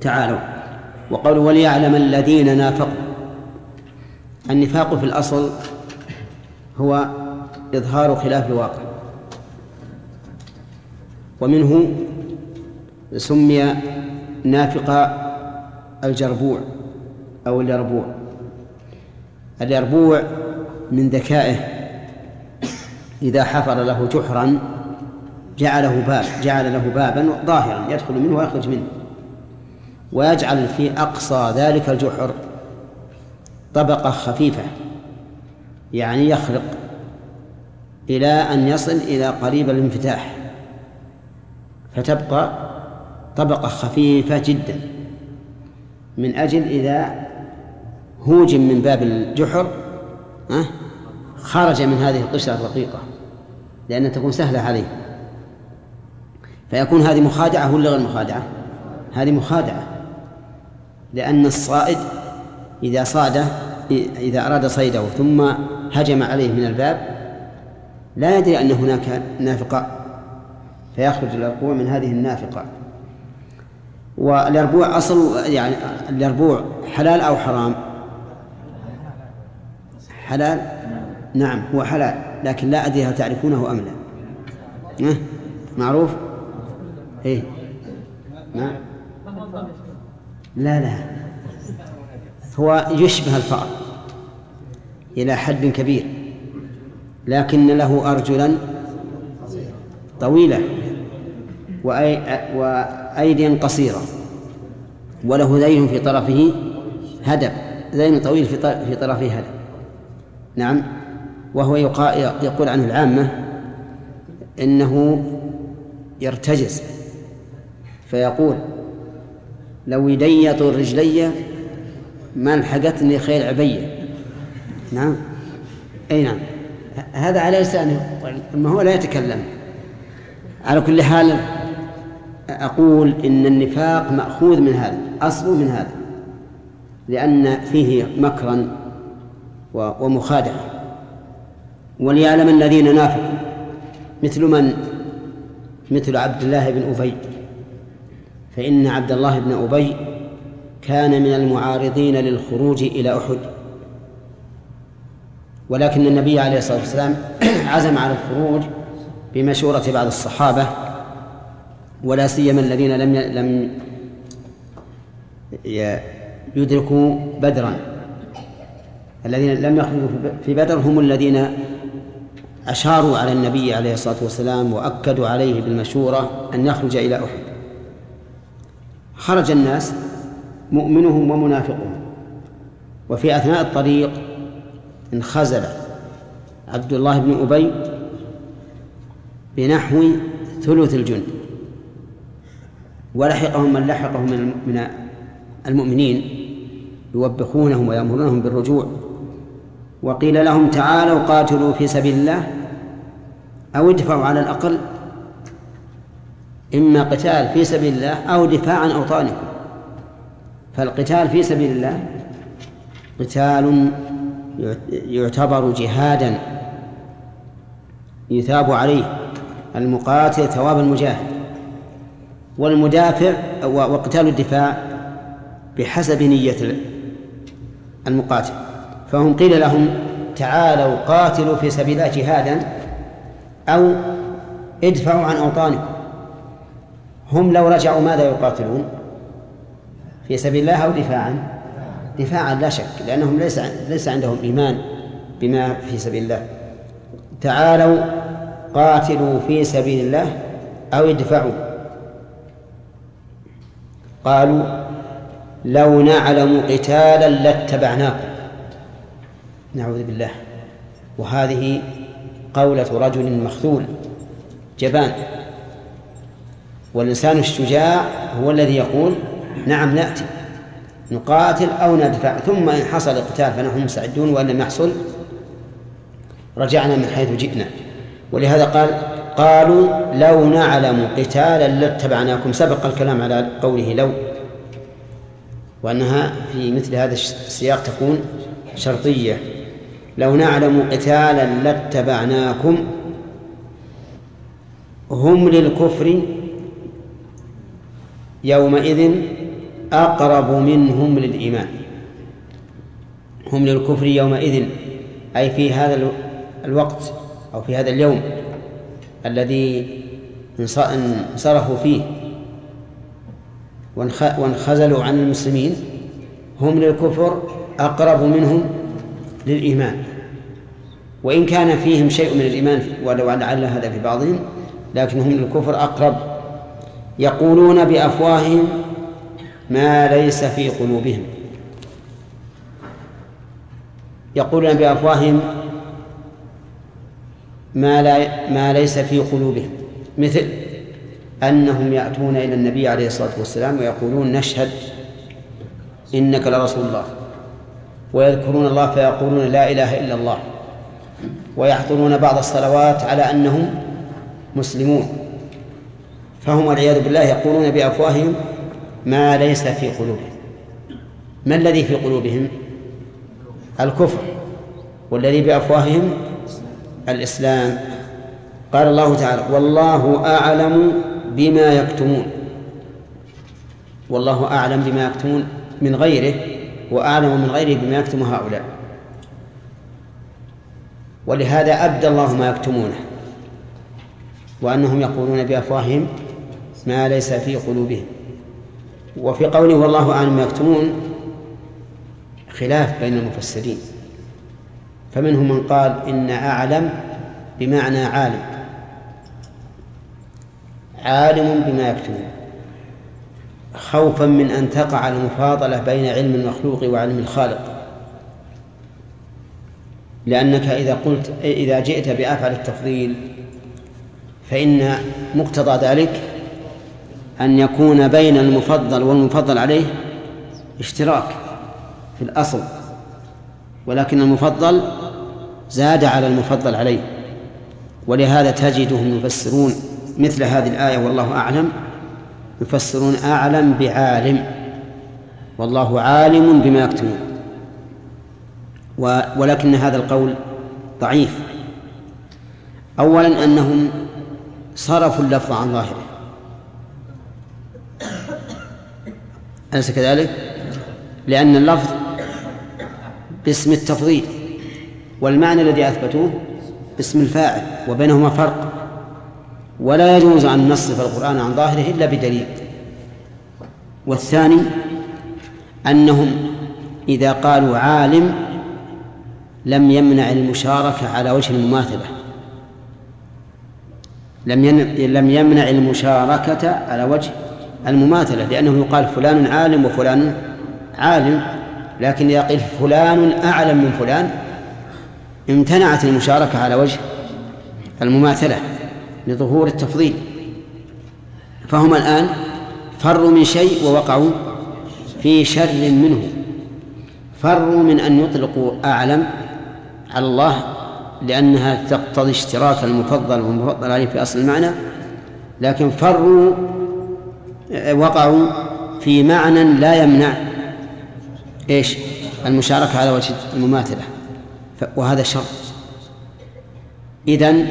تعالوا وقالوا وليعلم الذين نافقوا. النفاق في الأصل هو إظهار خلاف الواقع. ومنه سمي نافق الجربوع أو اليربوع. اليربوع من ذكائه إذا حفر له جحرا جعله باب جعل له بابا ظاهرا يدخل منه ويخرج منه. ويجعل في أقصى ذلك الجحر طبقة خفيفة يعني يخرق إلى أن يصل إلى قريب الانفتاح. فتبقى طبقة خفيفة جدا. من أجل إذا هوجم من باب الجحر خرج من هذه القشرة الرقيقة لأنها تكون سهلة عليه. فيكون هذه مخادعة ولا غير مخادعة؟ هذه مخادعة. لأن الصائد إذا صاد إذا أراد صيده ثم هجم عليه من الباب لا يدري أن هناك نافقة. فيخرج الأربوع من هذه النافقة. والأربوع أصل يعني الأربوع حلال أو حرام؟ حلال؟ نعم هو حلال لكن لا أدري هل تعرفونه أم لا. معروف؟ إيه. ما لا لا. هو يشبه الفأر إلى حد كبير لكن له أرجلا طويلة وأيدي قصيرة وله ذيل في طرفه هدب ذيل طويل في طرفه هدب نعم. وهو يقول عنه العامة إنه يرتجز. فيقول لو يدي طول رجلي ما لحقتني خيل عبية نعم. أي نعم. هذا على لسانه ما هو لا يتكلم. على كل حال أقول إن النفاق مأخوذ من هذا أصله من هذا لأن فيه مكرا ومخادعة. وليعلم الذين نافقوا مثل من؟ مثل عبد الله بن أبي. فإن عبد الله بن أبي كان من المعارضين للخروج إلى أحد. ولكن النبي عليه الصلاة والسلام عزم على الخروج بمشورة بعض الصحابة ولا سيما الذين لم لم يدركوا بدرا. الذين لم يخرجوا في بدر هم الذين أشاروا على النبي عليه الصلاة والسلام وأكدوا عليه بالمشورة أن يخرج إلى أحد. خرج الناس مؤمنهم ومنافقهم وفي أثناء الطريق انخزل عبد الله بن أبي بنحو ثلث الجند. ولحقهم من لحقهم من المؤمنين يوبخونهم ويأمرونهم بالرجوع. وقيل لهم تعالوا قاتلوا في سبيل الله أو ادفعوا على الأقل إما قتال في سبيل الله أو دفاع عن أوطانكم. فالقتال في سبيل الله قتال يعتبر جهادا يثاب عليه المقاتل ثواب المجاهد والمدافع وقتال الدفاع بحسب نية المقاتل. فهم قيل لهم تعالوا قاتلوا في سبيل الله جهادا أو ادفعوا عن أوطانكم. هم لو رجعوا ماذا يقاتلون؟ في سبيل الله أو دفاعا؟ دفاعا لا شك لأنهم ليس ليس عندهم إيمان بما في سبيل الله. تعالوا قاتلوا في سبيل الله أو ادفعوا. قالوا لو نعلم قتالا لاتبعناكم. نعوذ بالله. وهذه قولة رجل مخذول جبان. والإنسان الشجاع هو الذي يقول نعم نأتي نقاتل أو ندفع ثم إن حصل قتال فنحن مستعدون وإن لم يحصل رجعنا من حيث جئنا. ولهذا قال قالوا لو نعلم قتالا لاتبعناكم سبق الكلام على قوله لو وأنها في مثل هذا السياق تكون شرطية. لو نعلم قتالا لاتبعناكم هم للكفر يومئذ أقرب منهم للإيمان. هم للكفر يومئذ أي في هذا الوقت أو في هذا اليوم الذي انصرفوا فيه وانخزلوا عن المسلمين هم للكفر أقرب منهم للإيمان. وإن كان فيهم شيء من الإيمان ولو لعل هذا في بعضهم لكنهم للكفر أقرب يقولون بأفواههم ما ليس في قلوبهم. يقولون بأفواههم ما لا ما ليس في قلوبهم. مثل أنهم يأتون إلى النبي عليه الصلاة والسلام ويقولون نشهد إنك لرسول الله. ويذكرون الله فيقولون لا إله إلا الله. ويحضرون بعض الصلوات على أنهم مسلمون. فهم والعياذ بالله يقولون بأفواههم ما ليس في قلوبهم. ما الذي في قلوبهم؟ الكفر. والذي بأفواههم؟ الإسلام. قال الله تعالى والله أعلم بما يكتمون. والله أعلم بما يكتمون من غيره وأعلم من غيره بما يكتم هؤلاء. ولهذا أبدى الله ما يكتمونه. وأنهم يقولون بأفواههم ما ليس في قلوبهم. وفي قوله والله أعلم ما يكتمون خلاف بين المفسرين. فمنهم من قال إن أعلم بمعنى عالم. عالم بما يكتمون. خوفا من أن تقع المفاضلة بين علم المخلوق وعلم الخالق. لأنك إذا قلت إذا جئت بأفعل التفضيل فإن مقتضى ذلك أن يكون بين المفضل والمفضل عليه اشتراك في الأصل ولكن المفضل زاد على المفضل عليه. ولهذا تجدهم يفسرون مثل هذه الآية والله أعلم يفسرون أعلم بعالم والله عالم بما يكتمون. ولكن هذا القول ضعيف. أولا أنهم صرفوا اللفظ عن ظاهره. أليس كذلك؟ لأن اللفظ باسم التفضيل والمعنى الذي أثبتوه باسم الفاعل وبينهما فرق ولا يجوز أن نصرف القرآن عن ظاهره إلا بدليل والثاني أنهم إذا قالوا عالم لم يمنع المشاركة على وجه المماثلة لم لم يمنع المشاركة على وجه المماثلة لأنه يقال فلان عالم وفلان عالم لكن إذا قيل فلان أعلم من فلان امتنعت المشاركة على وجه المماثلة لظهور التفضيل. فهم الآن فروا من شيء ووقعوا في شر منه. فروا من أن يطلقوا أعلم على الله لأنها تقتضي اشتراك المفضل والمفضل عليه في أصل المعنى لكن فروا وقعوا في معنى لا يمنع إيش؟ المشاركة على وجه المماثلة. وهذا شر. إذن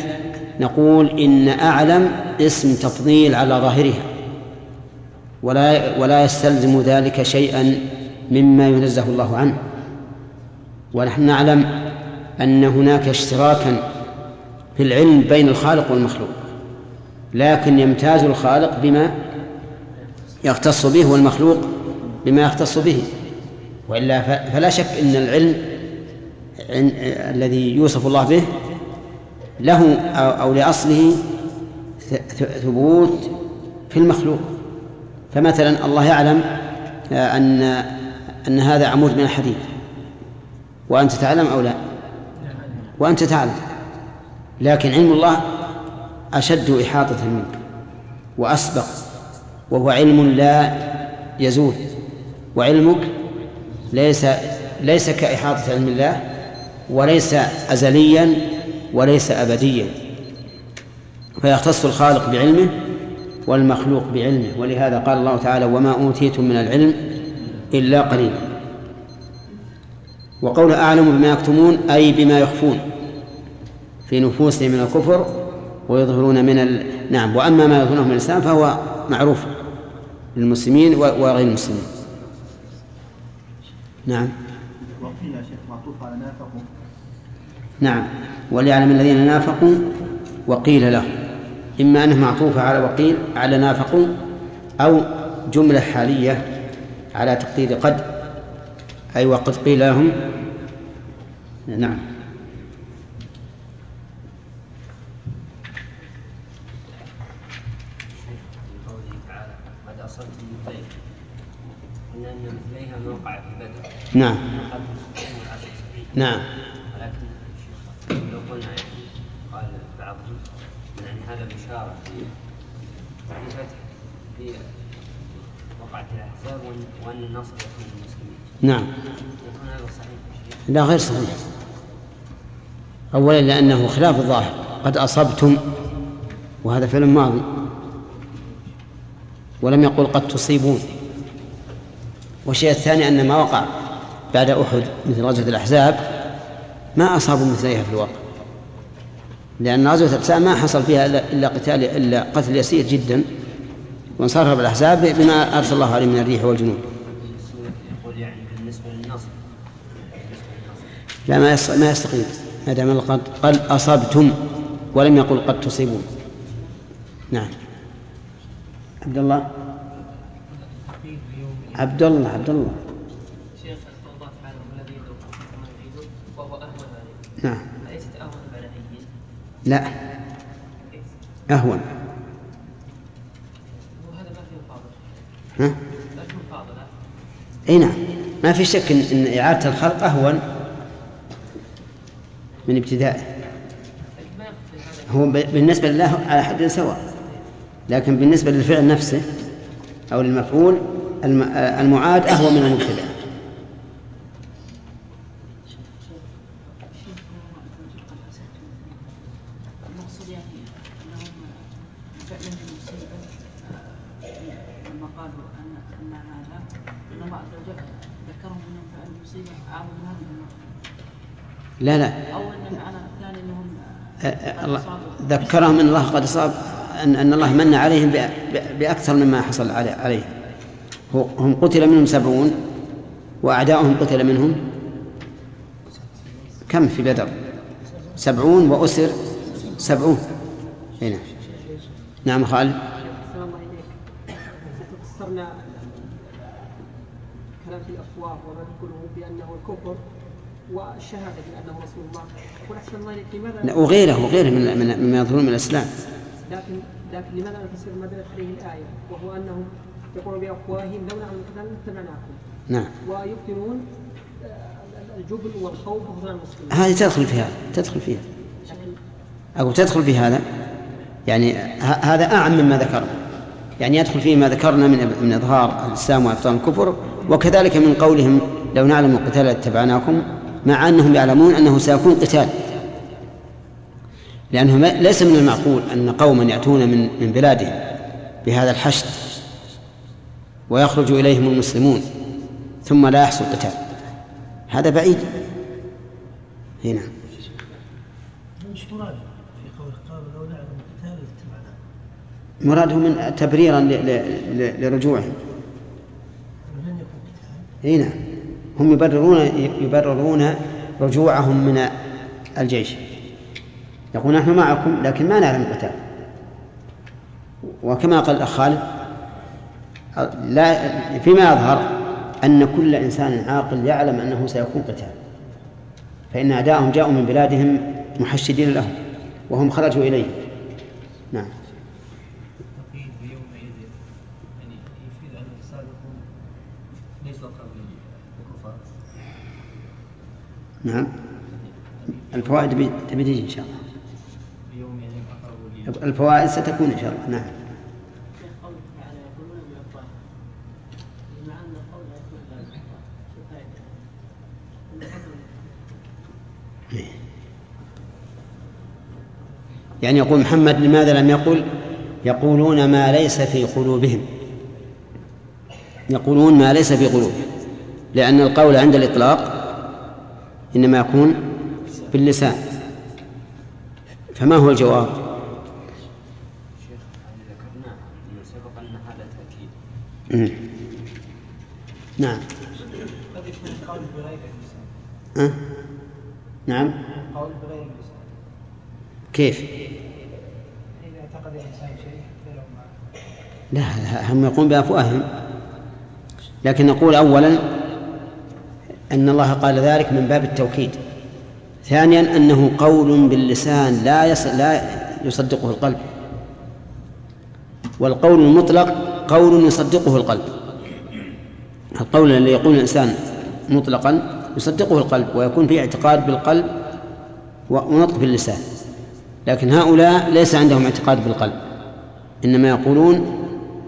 نقول إن أعلم اسم تفضيل على ظاهرها. ولا ولا يستلزم ذلك شيئا مما ينزه الله عنه. ونحن نعلم أن هناك اشتراكا في العلم بين الخالق والمخلوق لكن يمتاز الخالق بما يختص به والمخلوق بما يختص به. وإلا فلا شك إن العلم الذي يوصف الله به له أو لأصله ثبوت في المخلوق. فمثلا الله يعلم ان أن هذا عمود من الحديد. وأنت تعلم أو لا؟ وأنت تعلم. لكن علم الله أشد إحاطة منك وأسبق. وهو علم لا يزول. وعلمك ليس ليس كإحاطة علم الله وليس أزليا وليس أبديا. فيختص الخالق بعلمه والمخلوق بعلمه. ولهذا قال الله تعالى وما أوتيتم من العلم إلا قليلا. وقول أعلم بما يكتمون أي بما يخفون في نفوسهم من الكفر ويظهرون من ال... نعم. وأما ما يظهرونه من الإسلام فهو معروف. للمسلمين وغير المسلمين. نعم. وقيل شيخ معطوف على نافقوا نعم. وليعلم الذين نافقوا وقيل له. إما أنه معطوف على وقيل على نافقوا أو جملة حالية على تقدير قد. أي وقد قيل لهم. نعم قوله تعالى قد أصبتم مثليه إن أن مثليها موقع في بدر نعم. نعم. ولكن لو قلنا قال بعضهم هذا في فتح في الأحزاب وأن- النصر يكون للمسلمين نعم. يكون هذا صحيح؟ لا غير صحيح. أولا لأنه خلاف الظاهر. قد أصبتم وهذا فعل ماضي. ولم يقل قد تصيبون. والشيء الثاني أن ما وقع بعد أحد مثل غزوة الأحزاب ما أصابوا مثليها في الواقع. لأن غزوة الأحزاب ما حصل فيها إلا قتال إلا قتل يسير جدا وانصرف الأحزاب بما أرسل الله عليه من الريح والجنود لا ما ما يستقيم. ما دام قد قد أصبتم ولم يقل قد تصيبون. نعم. عبد الله. عبد الله عبد الله شيخ الله تعالى والذي يدعو كما يريد وهو اهون نعم. على ايديه لا. أهون. وهذا ما فيه ها؟ ما فيه مفاضله أي نعم. ما في شك إن, إن إعادة الخلق أهون من ابتدائه. هو بالنسبة لله على حد سواء. لكن بالنسبة للفعل نفسه أو للمفعول الم- آه، المعاد أهون من المبتدأ المقصود يعني انهم فعلا المصيبه آه، لما قالوا ان ان هذا ان الله عز وجل ذكرهم لا لا. آه، الله ذكرهم ان الله قد اصاب أن أن الله من عليهم بأ- بأ- بأكثر مما حصل علي- عليه. هو- هم قتل منهم سبعون وأعداؤهم قتل منهم كم في بدر؟ سبعون وأسر سبعون. هنا نعم. خالد. إليك فسرنا في الأفواه وما نقوله بأنه الكفر والشهادة بأنه رسول الله. يقول أحسن الله إليك لماذا لا، وغيره وغيره من من مما يظهرون من الإسلام. لكن لكن لماذا لا نفسر ما دلت عليه الآية؟ وهو أنهم يقولون بأفواههم لو نعلم القتال لاتبعناكم نعم. ويبطنون آه، الجبن والخوف وخذلان المسلمين هذه تدخل في هذا تدخل فيها أو تدخل في هذا؟ يعني هذا أعم مما ذكرنا. يعني يدخل فيه ما ذكرنا من من إظهار الإسلام وإبطال الكفر. وكذلك من قولهم لو نعلم القتال لاتبعناكم مع أنهم يعلمون أنه سيكون قتال. لأنه ليس من المعقول أن قوما يأتون من من بلادهم بهذا الحشد ويخرج إليهم المسلمون ثم لا يحصل قتال. هذا بعيد. هنا. مراده من تبريرا لرجوعهم. قتال هنا هم يبررون يبررون رجوعهم من الجيش. يقول نحن معكم لكن ما نعلم القتال. وكما قال الأخ خالد لا فيما يظهر أن كل إنسان عاقل يعلم أنه سيكون قتال فإن أعداءهم جاءوا من بلادهم محشدين لهم وهم خرجوا إليه. نعم التقييد بيومئذ يعني يفيد أن السابقون ليسوا قبل الكفار نعم. الفوائد تبي تجي إن شاء الله. الفوائد ستكون إن شاء الله. نعم. يعني يقول محمد لماذا لم يقل يقولون ما ليس في قلوبهم؟ يقولون ما ليس في قلوبهم. لأن القول عند الإطلاق إنما يكون باللسان. فما هو الجواب. نعم أه؟ نعم بغير اللسان كيف إذا اعتقد الإنسان شيء لا هم يقولون بأفواههم. لكن نقول أولا أن الله قال ذلك من باب التوكيد. ثانيا أنه قول باللسان لا. لا يصدقه القلب. والقول المطلق قول يصدقه القلب. القول الذي يقول الإنسان مطلقا يصدقه القلب ويكون فيه اعتقاد بالقلب ونطق باللسان. لكن هؤلاء ليس عندهم اعتقاد بالقلب. إنما يقولون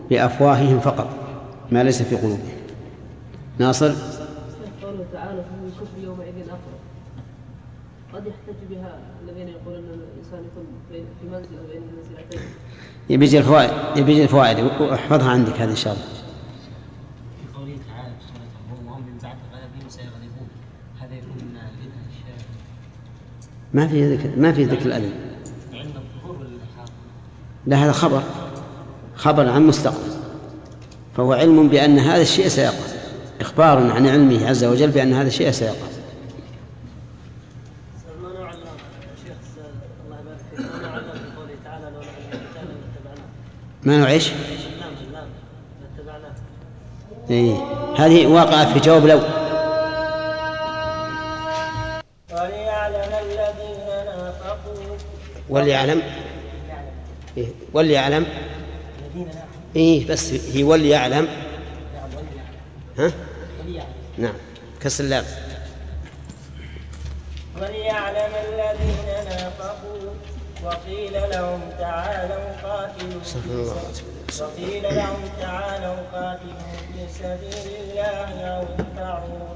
بأفواههم فقط ما ليس في قلوبهم. ناصر قوله تعالى فمن الكفر يومئذ أقرب قد يحتج بها الذين يقولون أن الإنسان يكون في في منزل أو بين المنزلتين يبي يجي الفوائد يبي يجي الفوائد. واحفظها عندك هذه إن شاء الله. في قوله تعالى في سورة الروم من بعد غلبهم سيغلبون. هذا يكون الشاهد ما في ذكر ما في ذكر والإلحاق لا هذا خبر. خبر عن مستقبل. فهو علم بأن هذا الشيء سيقع. إخبار عن علمه عز وجل بأن هذا الشيء سيقع ما نوع ال- شيخ الله يبارك فيك ما نوع ال- في قوله تعالى لو نعلم القتال لاتبعناه ما اللام لاتبعناه إيه. هذه واقعة في جواب لو وليعلم الذين نافقوا. وليعلم. إيه. وليعلم. إيه بس هي وليعلم. ها؟ نعم. كسر اللام وليعلم الذين نافقوا. وقيل لهم تعالوا قاتلوا وقيل لهم تعالوا قاتلوا في سبيل الله أو ادفعوا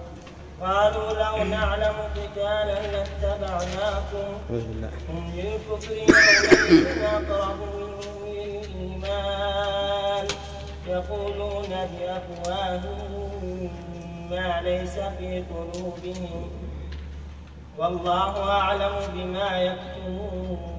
قالوا لو نعلم قتالا لاتبعناكم. هم للكفر يومئذ أقرب منهم للإيمان. يقولون بأفواههم ما ليس في قلوبهم. والله أعلم بما يكتمون.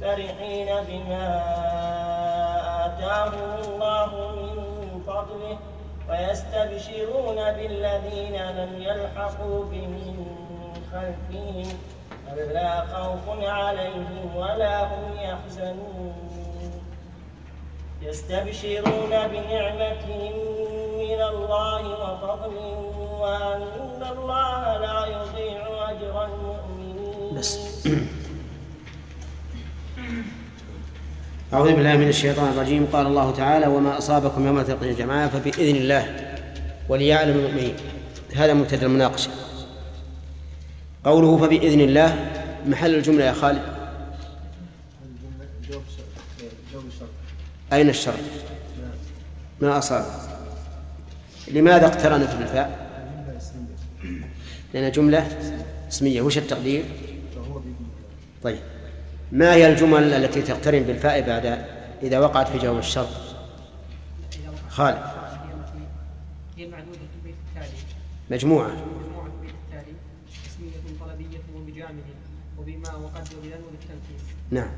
فرحين بما آتاهم الله من فضله ويستبشرون بالذين لم يلحقوا بهم من خلفهم ألا خوف عليهم ولا هم يحزنون يستبشرون بنعمة من الله وفضل وأن الله لا يضيع أجر المؤمنين بس أعوذ بالله من الشيطان الرجيم. قال الله تعالى وما أصابكم يوم التقى الجمعان فبإذن الله وليعلم المؤمنين. هذا مبتدأ المناقشة. قوله فبإذن الله محل الجملة يا خالد؟ أين الشرط؟ ما أصاب؟ لماذا اقترنت بالفاء؟ لأن جملة اسمية. وش التقدير؟ طيب. ما هي الجمل التي تقترن بالفاء بعد إذا وقعت في جواب الشرط؟ خالد. مجموعة. نعم.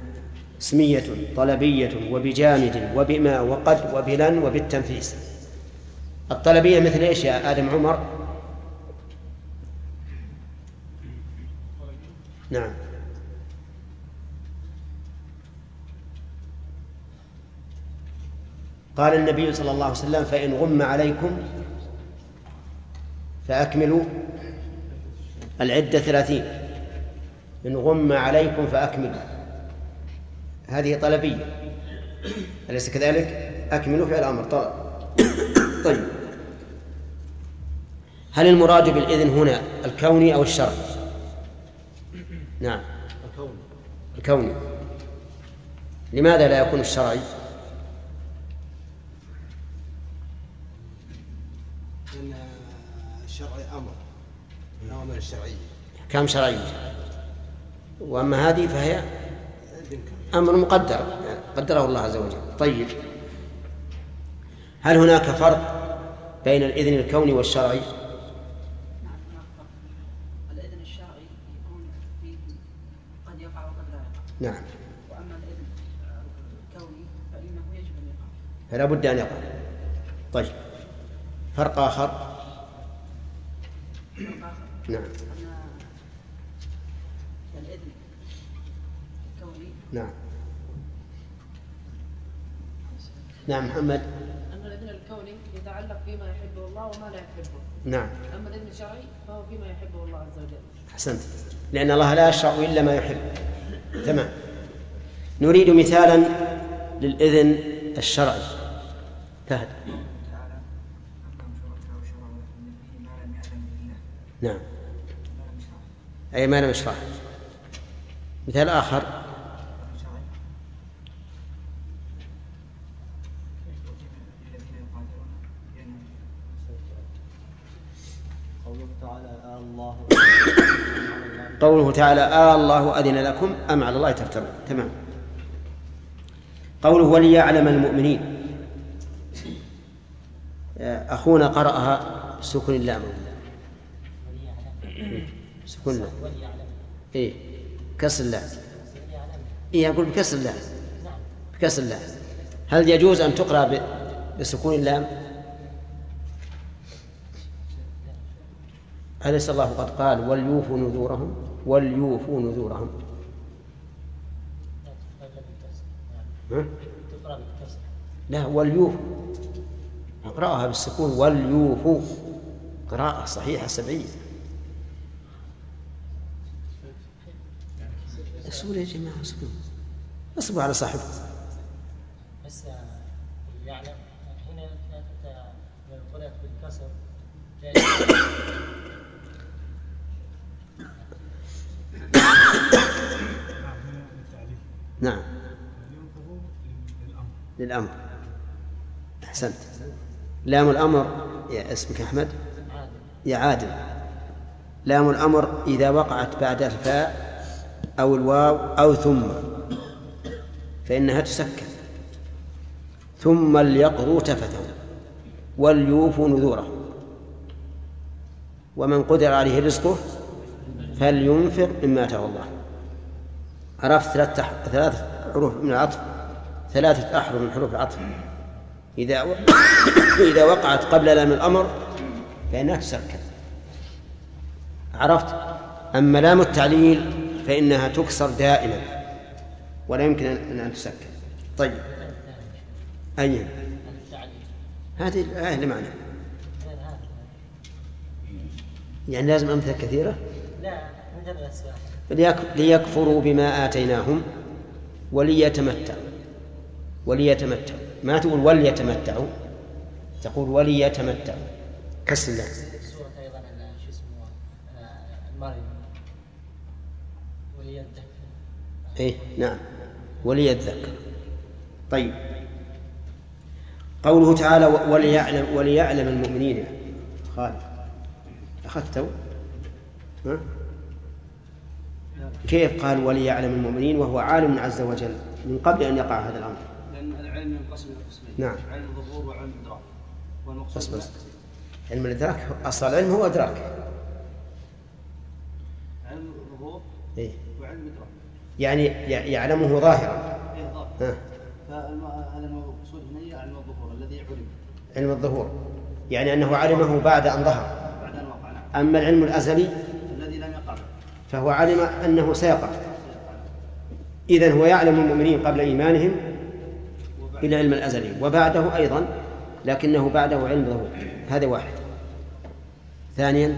اسمية طلبية وبجامد وبما وقد وبلن وبالتنفيس الطلبية مثل إيش يا آدم عمر؟ نعم. قال النبي صلى الله عليه وسلم فإن غم عليكم فأكملوا العدة ثلاثين. إن غم عليكم فأكملوا. هذه طلبية. أليس كذلك؟ أكملوا فعل الأمر. طلب طيب. هل المراد بالإذن هنا الكوني أو الشرعي؟ نعم. الكون الكوني. لماذا لا يكون الشرعي؟ الأوامر الشرعية. كم شرعية وأما هذه فهي أمر مقدر قدره الله عز وجل. طيب. هل هناك فرق بين الإذن الكوني والشرعي؟ الإذن الشرعي يكون فيه قد يقع وقد لا يقع. نعم. وأما الإذن الكوني فإنه يجب أن يقع. فلا بد أن يقع. طيب. فرق آخر؟ فرق آخر نعم. أن الإذن الكوني نعم. نعم محمد. أن الإذن الكوني يتعلق فيما يحبه الله وما لا يحبه. نعم. أما الإذن الشرعي فهو فيما يحبه الله عز وجل. أحسنت. لأن الله لا يشرع إلا ما يحب. تمام. نريد مثالا للإذن الشرعي. فهد نعم. أي ما لم يشرع مثال آخر. قوله تعالى آه الله تعالى آه أذن لكم. أم على الله تفترون. تمام. قوله وليعلم المؤمنين. آه، أخونا قرأها سكون اللام اللام إيه كسر اللام إيه أقول بكسر اللام بكسر اللام هل يجوز أن تقرأ بسكون اللام؟ أليس الله قد قال وليوفوا نذورهم؟ وليوفوا نذورهم. ها؟ تقرأ بالكسر. لا وليوفوا اقرأها بالسكون. وليوفوا. قراءة صحيحة سبعية اصبروا يا جماعة اصبروا اصبروا على صاحبكم بس يعلم من قرأت بالكسر. نعم. للأمر. أحسنت. لام الأمر يا اسمك أحمد؟ يا عادل. لام الأمر إذا وقعت بعد الفاء أو الواو أو ثم فإنها تسكن. ثم ليقضوا تفثهم وليوفوا نذورهم ومن قدر عليه رزقه فلينفق مما آتاه الله. عرفت ثلاث. ثلاث حروف من العطف؟ ثلاثة أحرف من حروف العطف. إذا و... إذا وقعت قبل لام الأمر فإنها تسكن. عرفت؟ أما لام التعليل فإنها تكسر دائما ولا يمكن أن أن تسكن. طيب. أي. هذه الآية اللي معنا يعني لازم أمثلة كثيرة؟ لا مجرد ليكفروا بما آتيناهم وليتمتعوا. وليتمتعوا. ما تقول وليتمتعوا؟ تقول وليتمتعوا. كسر الله سورة أيضا ال- شو اسمه آه، مريم وليذكر إيه؟ نعم. وليذكر طيب. قوله تعالى وليعلم وليعلم المؤمنين. خالد. أخذته ها؟ كيف قال وليعلم المؤمنين وهو عالم عز وجل من قبل أن يقع هذا الأمر؟ لأن العلم ينقسم إلى قسمين. نعم. علم ظهور وعلم إدراك والمقصود بس بس. علم الإدراك أصل العلم هو إدراك. علم ظهور إيه؟ وعلم إدراك يعني يعلمه ظاهرا. إيه ظاهر ها. فهذا المقصود هنا علم الظهور الذي علم. علم الظهور. يعني أنه علمه بعد أن ظهر. بعد أن وقع نعم. أما العلم الأزلي الذي لم يقع. فهو علم أنه سيقع. إذن هو يعلم المؤمنين قبل إيمانهم إلى علم الأزلي. وبعده أيضا لكنه بعده علم ظهور هذا واحد. ثانيا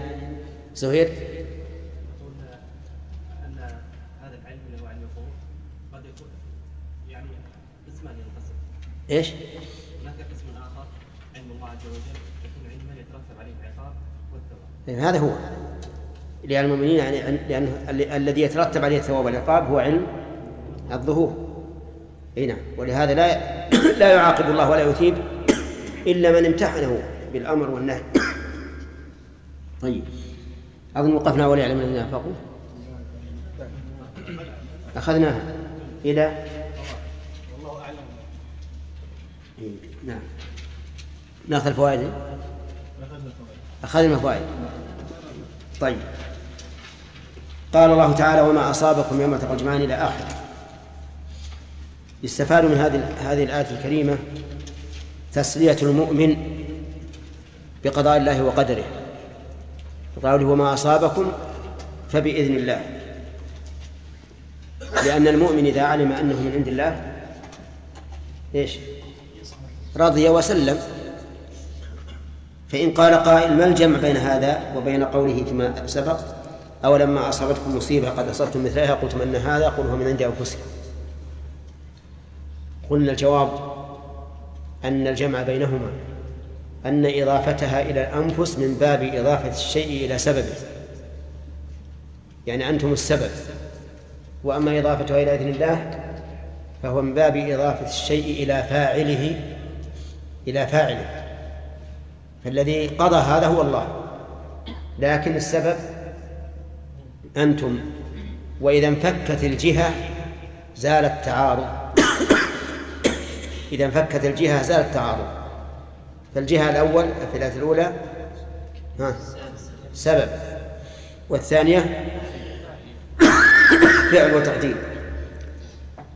زهير يقول ان هذا العلم اللي هو علم الظهور قد يكون يعني قسمان إيش؟ هناك قسم آخر علم الله عز وجل يكون علما يترتب عليه العقاب والثواب. إذن هذا هو. لأن المؤمنين يعني لأن الذي يترتب عليه الثواب والعقاب هو علم الظهور. اي نعم. ولهذا لا لا يعاقب الله ولا يثيب إلا من امتحنه بالأمر والنهي. طيب. أظن وقفنا وليعلم الذين نافقوا أخذناها. إلى والله اعلم نعم. نأخذ الفوائد؟ أخذنا الفوائد. طيب. قال الله تعالى وما أصابكم يوم التقى الجمعان إلى آخره. يستفاد من هذه هذه الآية الكريمة تسلية المؤمن بقضاء الله وقدره. قوله وما أصابكم فبإذن الله. لأن المؤمن إذا علم أنه من عند الله إيش؟ رضي وسلم. فإن قال قائل ما الجمع بين هذا وبين قوله فيما سبق؟ أولما أصابتكم مصيبة قد أصبتم مثلها قلتم أن هذا قل هو من عند أنفسكم. قلنا الجواب أن الجمع بينهما أن إضافتها إلى الأنفس من باب إضافة الشيء إلى سببه. يعني أنتم السبب. وأما إضافتها إلى إذن الله فهو من باب إضافة الشيء إلى فاعله إلى فاعله. فالذي قضى هذا هو الله. لكن السبب أنتم وإذا انفكت الجهة زال التعارض إذا انفكت الجهة زال التعارض فالجهة الأول في الآية الأولى ها سبب. والثانية فعل وتقدير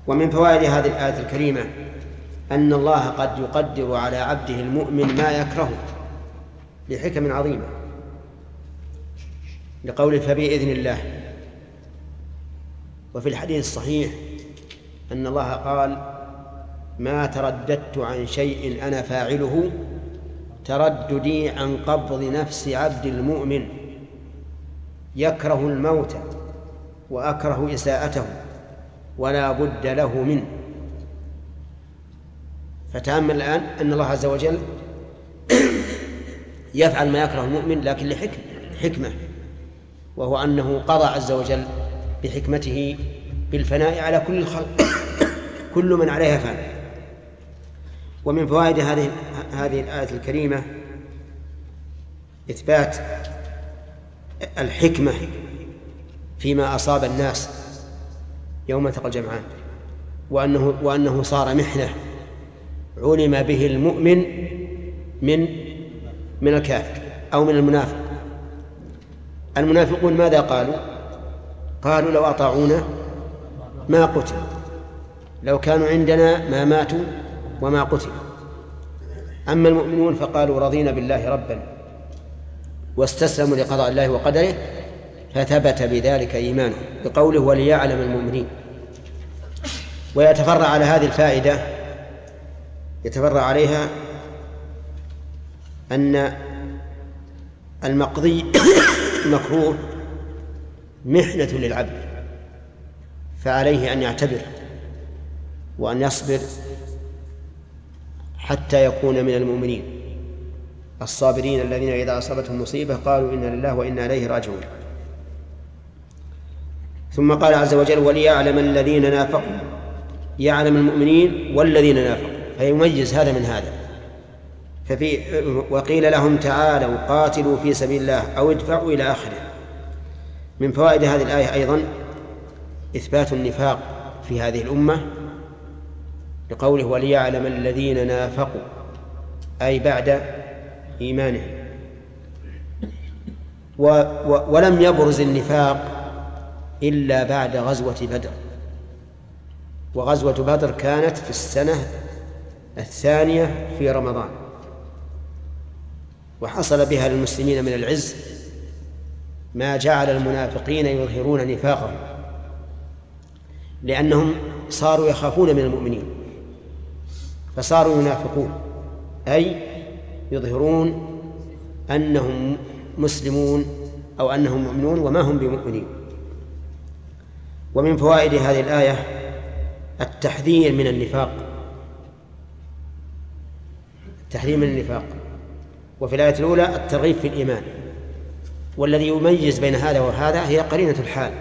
ومن فوائد هذه الآية الكريمة أن الله قد يقدر على عبده المؤمن ما يكره لحكم عظيمة. لقوله فبإذن الله. وفي الحديث الصحيح أن الله قال ما ترددت عن شيء أنا فاعله ترددي عن قبض نفس عبد المؤمن. يكره الموت وأكره إساءته ولا بد له منه. فتأمل الآن أن الله عز وجل يفعل ما يكره المؤمن لكن لحكمة حكمة وهو أنه قضى عز وجل بحكمته بالفناء على كل الخلق كل من عليها فان. ومن فوائد هذه هذه الآية الكريمة إثبات الحكمة فيما أصاب الناس يوم التقى الجمعان وأنه وأنه صار محنة علم به المؤمن من من الكافر أو من المنافق. المنافقون ماذا قالوا؟ قالوا لو أطاعونا ما قتلوا. لو كانوا عندنا ما ماتوا وما قتلوا. أما المؤمنون فقالوا رضينا بالله ربا واستسلموا لقضاء الله وقدره فثبت بذلك إيمانهم بقوله وليعلم المؤمنين. ويتفرع على هذه الفائدة يتفرع عليها أن المقضي المكروه محنة للعبد فعليه أن يعتبر وأن يصبر حتى يكون من المؤمنين. الصابرين الذين إذا أصابتهم مصيبة قالوا إنا لله وإنا إليه راجعون. ثم قال عز وجل وليعلم الذين نافقوا. يعلم المؤمنين والذين نافقوا. فيميز هذا من هذا. ففي وقيل لهم تعالوا قاتلوا في سبيل الله أو ادفعوا إلى آخره. من فوائد هذه الآية أيضا إثبات النفاق في هذه الأمة بقوله وليعلم الذين نافقوا أي بعد إيمانهم. و و ولم يبرز النفاق إلا بعد غزوة بدر. وغزوة بدر كانت في السنة الثانية في رمضان. وحصل بها للمسلمين من العز ما جعل المنافقين يظهرون نفاقهم لأنهم صاروا يخافون من المؤمنين فصاروا ينافقون أي يظهرون أنهم مسلمون أو أنهم مؤمنون وما هم بمؤمنين. ومن فوائد هذه الآية التحذير من النفاق. من النفاق. وفي الآية الأولى الترغيب في الإيمان. والذي يميز بين هذا وهذا هي قرينة الحال.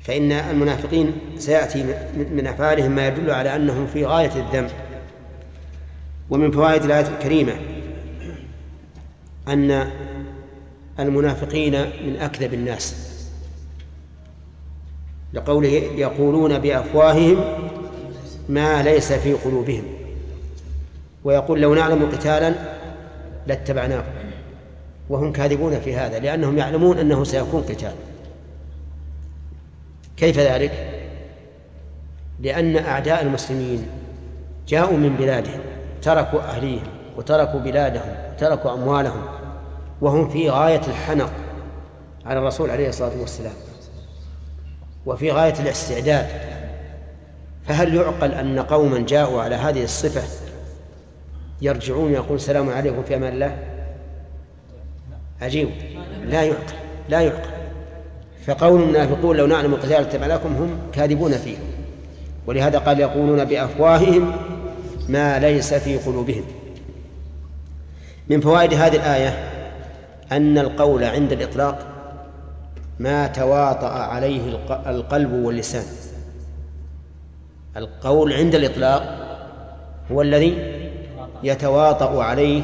فإن المنافقين سيأتي من أفعالهم ما يدل على أنهم في غاية الذنب. ومن فوائد الآية الكريمة أن المنافقين من أكذب الناس. لقوله يقولون بأفواههم ما ليس في قلوبهم. ويقول لو نعلم قتالا لاتبعناكم وهم كاذبون في هذا لأنهم يعلمون أنه سيكون قتال. كيف ذلك؟ لأن أعداء المسلمين جاءوا من بلادهم تركوا أهليهم وتركوا بلادهم وتركوا أموالهم وهم في غاية الحنق على الرسول عليه الصلاة والسلام وفي غاية الاستعداد. فهل يعقل أن قوما جاءوا على هذه الصفة يرجعون يقول السلام عليكم في أمان الله؟ عجيب. لا يعقل لا يعقل. فقول المنافقون لو نعلم القتال اتبعناكم هم كاذبون فيه. ولهذا قال يقولون بأفواههم ما ليس في قلوبهم. من فوائد هذه الآية أن القول عند الإطلاق ما تواطأ عليه القلب واللسان. القول عند الإطلاق هو الذي يتواطأ عليه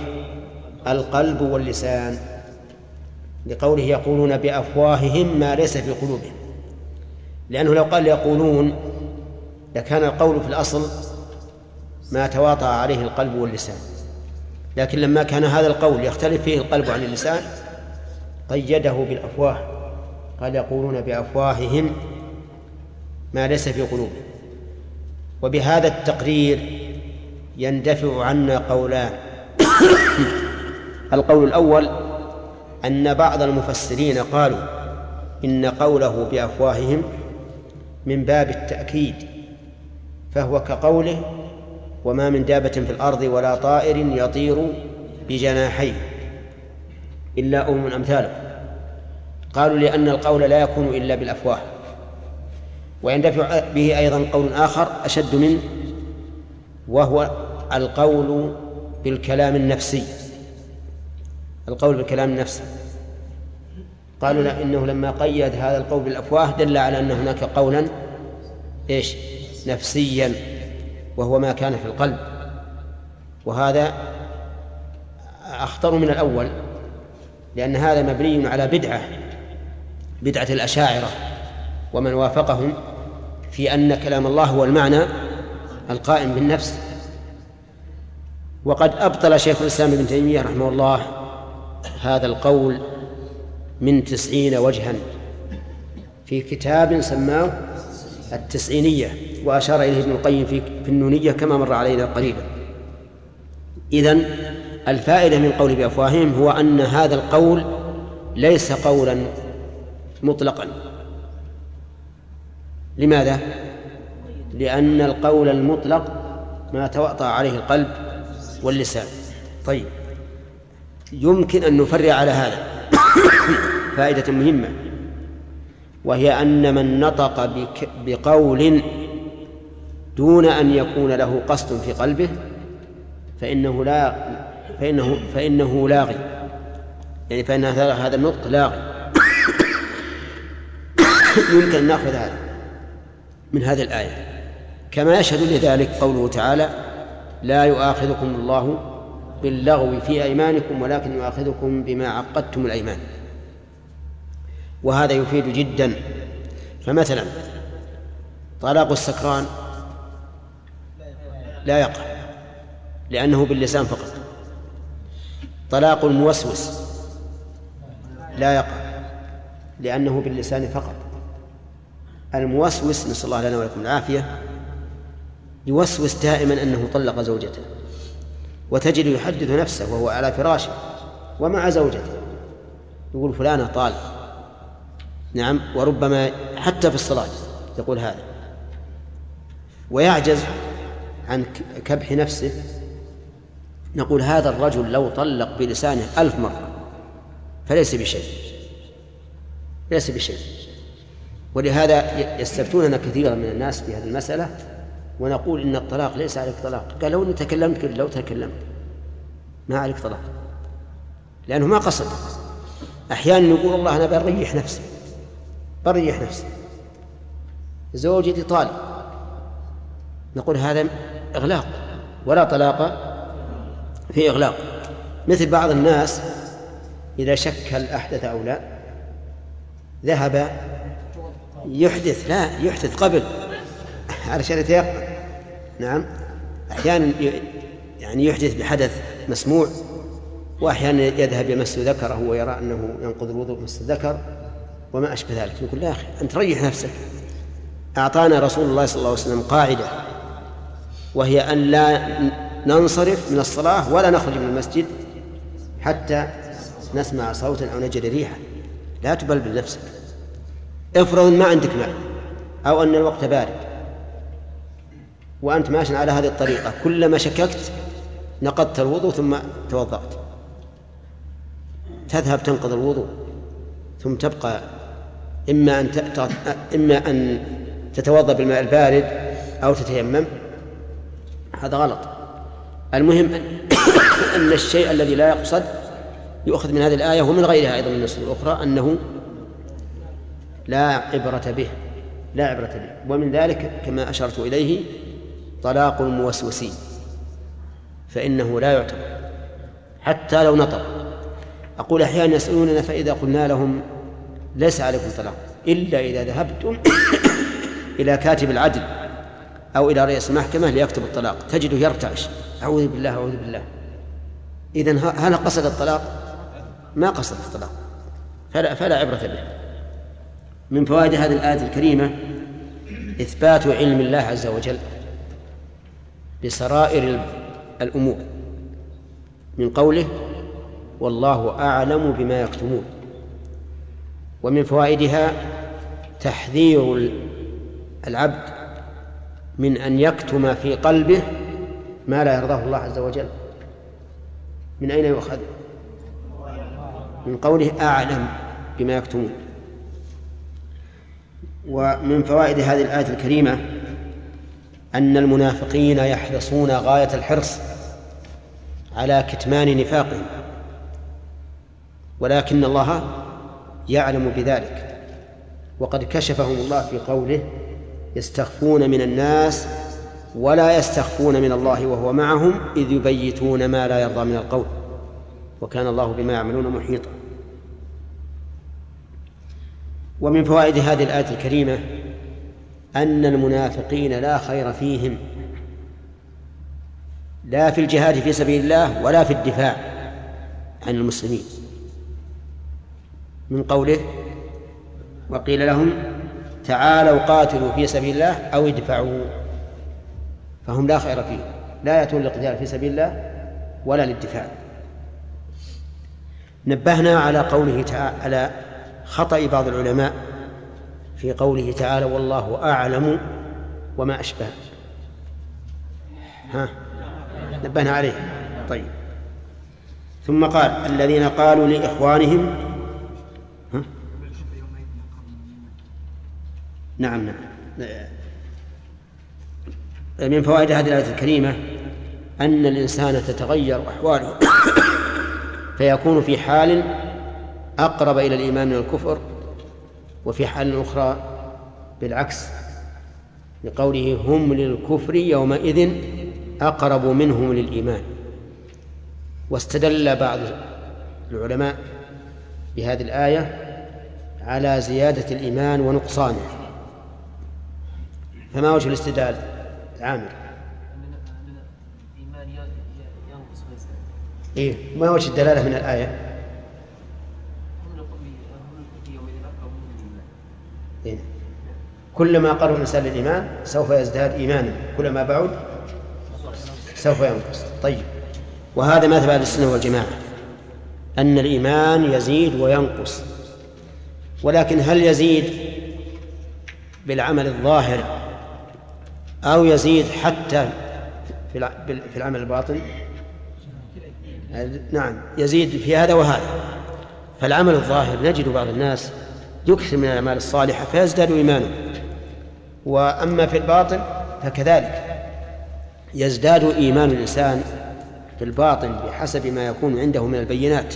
القلب واللسان لقوله يقولون بأفواههم ما ليس في قلوبهم. لأنه لو قال يقولون لكان القول في الأصل ما تواطأ عليه القلب واللسان. لكن لما كان هذا القول يختلف فيه القلب عن اللسان قيده بالأفواه. قال يقولون بأفواههم ما ليس في قلوبهم. وبهذا التقرير يندفع عنا قولان. القول الأول أن بعض المفسرين قالوا إن قوله بأفواههم من باب التأكيد فهو كقوله وما من دابة في الأرض ولا طائر يطير بجناحيه إلا أم أمثاله قالوا لأن القول لا يكون إلا بالأفواه. ويندفع به أيضا قول آخر أشد منه وهو القول بالكلام النفسي. القول بالكلام النفسي. قالوا لا إنه لما قيد هذا القول بالأفواه دل على أن هناك قولا إيش؟ نفسيا وهو ما كان في القلب. وهذا أخطر من الأول لأن هذا مبني على بدعة بدعة الأشاعرة ومن وافقهم في أن كلام الله هو المعنى القائم بالنفس. وقد أبطل شيخ الإسلام ابن تيمية رحمه الله هذا القول من تسعين وجها في كتاب سماه التسعينية وأشار إليه ابن القيم في, النونية كما مر علينا قريبا إذن الفائدة من قول بأفواههم هو أن هذا القول ليس قولا مطلقا لماذا؟ لأن القول المطلق ما تواطأ عليه القلب واللسان. طيب. يمكن أن نفرع على هذا. فائدة مهمة. وهي أن من نطق بقول دون أن يكون له قصد في قلبه فإنه لا فإنه فإنه لاغي. يعني فإن هذا النطق لاغي. يمكن أن نأخذ هذا من هذه الآية. كما يشهد لذلك قوله تعالى لا يؤاخذكم الله باللغو في أيمانكم ولكن يؤاخذكم بما عقدتم الأيمان. وهذا يفيد جدا. فمثلا طلاق السكران لا يقع لأنه باللسان فقط. طلاق الموسوس لا يقع لأنه باللسان فقط. الموسوس نسأل الله لنا ولكم العافية يوسوس دائما أنه طلق زوجته وتجد يحدث نفسه وهو على فراشه ومع زوجته يقول فلانة طال نعم وربما حتى في الصلاة يقول هذا. ويعجز عن كبح نفسه. نقول هذا الرجل لو طلق بلسانه ألف مرة فليس بشيء ليس بشيء. ولهذا يستفتوننا كثيرا من الناس في هذه المسألة ونقول إن الطلاق ليس عليك طلاق. قال لو تكلمت لو تكلمت. ما عليك طلاق. لأنه ما قصد. أحيانا يقول الله أنا بريح نفسي. بريح نفسي. زوجتي طالق نقول هذا إغلاق. ولا طلاق في إغلاق. مثل بعض الناس إذا شك هل أحدث أو لا ذهب يحدث لا يحدث قبل. علشان يتيقن نعم. أحيانا يعني يحدث بحدث مسموع وأحيانا يذهب يمس ذكره ويرى أنه ينقض الوضوء مس الذكر وما أشبه ذلك. نقول يا أخي أنت ريح نفسك. أعطانا رسول الله صلى الله عليه وسلم قاعدة وهي أن لا ننصرف من الصلاة ولا نخرج من المسجد حتى نسمع صوتا أو نجد ريحا. لا تبلبل نفسك افرض ما عندك ماء أو أن الوقت بارد. وأنت ماشي على هذه الطريقة. كلما شككت نقضت الوضوء ثم توضأت. تذهب تنقض الوضوء ثم تبقى إما أن إما أن تتوضأ بالماء البارد أو تتيمم. هذا غلط. المهم أن الشيء الذي لا يقصد يؤخذ من هذه الآية ومن غيرها أيضا من النصوص الأخرى أنه لا عبرة به. لا عبرة به. ومن ذلك كما أشرت إليه طلاق الموسوسين فإنه لا يعتبر حتى لو نطق. أقول أحيانا يسألوننا فإذا قلنا لهم ليس عليكم طلاق إلا إذا ذهبتم إلى كاتب العدل أو إلى رئيس المحكمة ليكتب الطلاق تجده يرتعش أعوذ بالله أعوذ بالله. إذن هل قصد الطلاق؟ ما قصد الطلاق فلا, فلا عبرة به. من فوائد هذه الآية الكريمة إثبات علم الله عز وجل. بسرائر الأمور. من قوله والله أعلم بما يكتمون ومن فوائدها تحذير العبد من أن يكتم في قلبه ما لا يرضاه الله عز وجل. من أين يؤخذ؟ من قوله أعلم بما يكتمون ومن فوائد هذه الآية الكريمة أن المنافقين يحرصون غاية الحرص على كتمان نفاقهم ولكن الله يعلم بذلك وقد كشفهم الله في قوله يستخفون من الناس ولا يستخفون من الله وهو معهم إذ يبيتون ما لا يرضى من القول وكان الله بما يعملون محيطا. ومن فوائد هذه الآية الكريمة أن المنافقين لا خير فيهم. لا في الجهاد في سبيل الله ولا في الدفاع عن المسلمين. من قوله وقيل لهم تعالوا قاتلوا في سبيل الله أو ادفعوا. فهم لا خير فيهم. لا يأتون للقتال في سبيل الله ولا للدفاع. نبهنا على قوله تعالى على خطأ بعض العلماء في قوله تعالى والله أعلم وما أشبه. ها؟ نبهنا عليه. طيب. ثم قال الذين قالوا لإخوانهم ها؟ نعم نعم. من فوائد هذه الآية الكريمة أن الإنسان تتغير أحواله فيكون في حال أقرب إلى الإيمان من الكفر وفي حال أخرى بالعكس لقوله هم للكفر يومئذ أقرب منهم للإيمان. واستدل بعض العلماء بهذه الآية على زيادة الإيمان ونقصانه. فما وجه الاستدلال؟ عامر. إيه ما وجه الدلالة من الآية إيه؟ كلما قرب الإنسان للإيمان سوف يزداد إيمانا كلما بعد سوف ينقص. طيب. وهذا مذهب أهل السنة والجماعة أن الإيمان يزيد وينقص. ولكن هل يزيد بالعمل الظاهر أو يزيد حتى في العمل الباطن؟ نعم يزيد في هذا وهذا. فالعمل الظاهر نجد بعض الناس يكثر من الأعمال الصالحة فيزداد إيمانه. وأما في الباطن فكذلك. يزداد إيمان الإنسان في الباطن بحسب ما يكون عنده من البينات.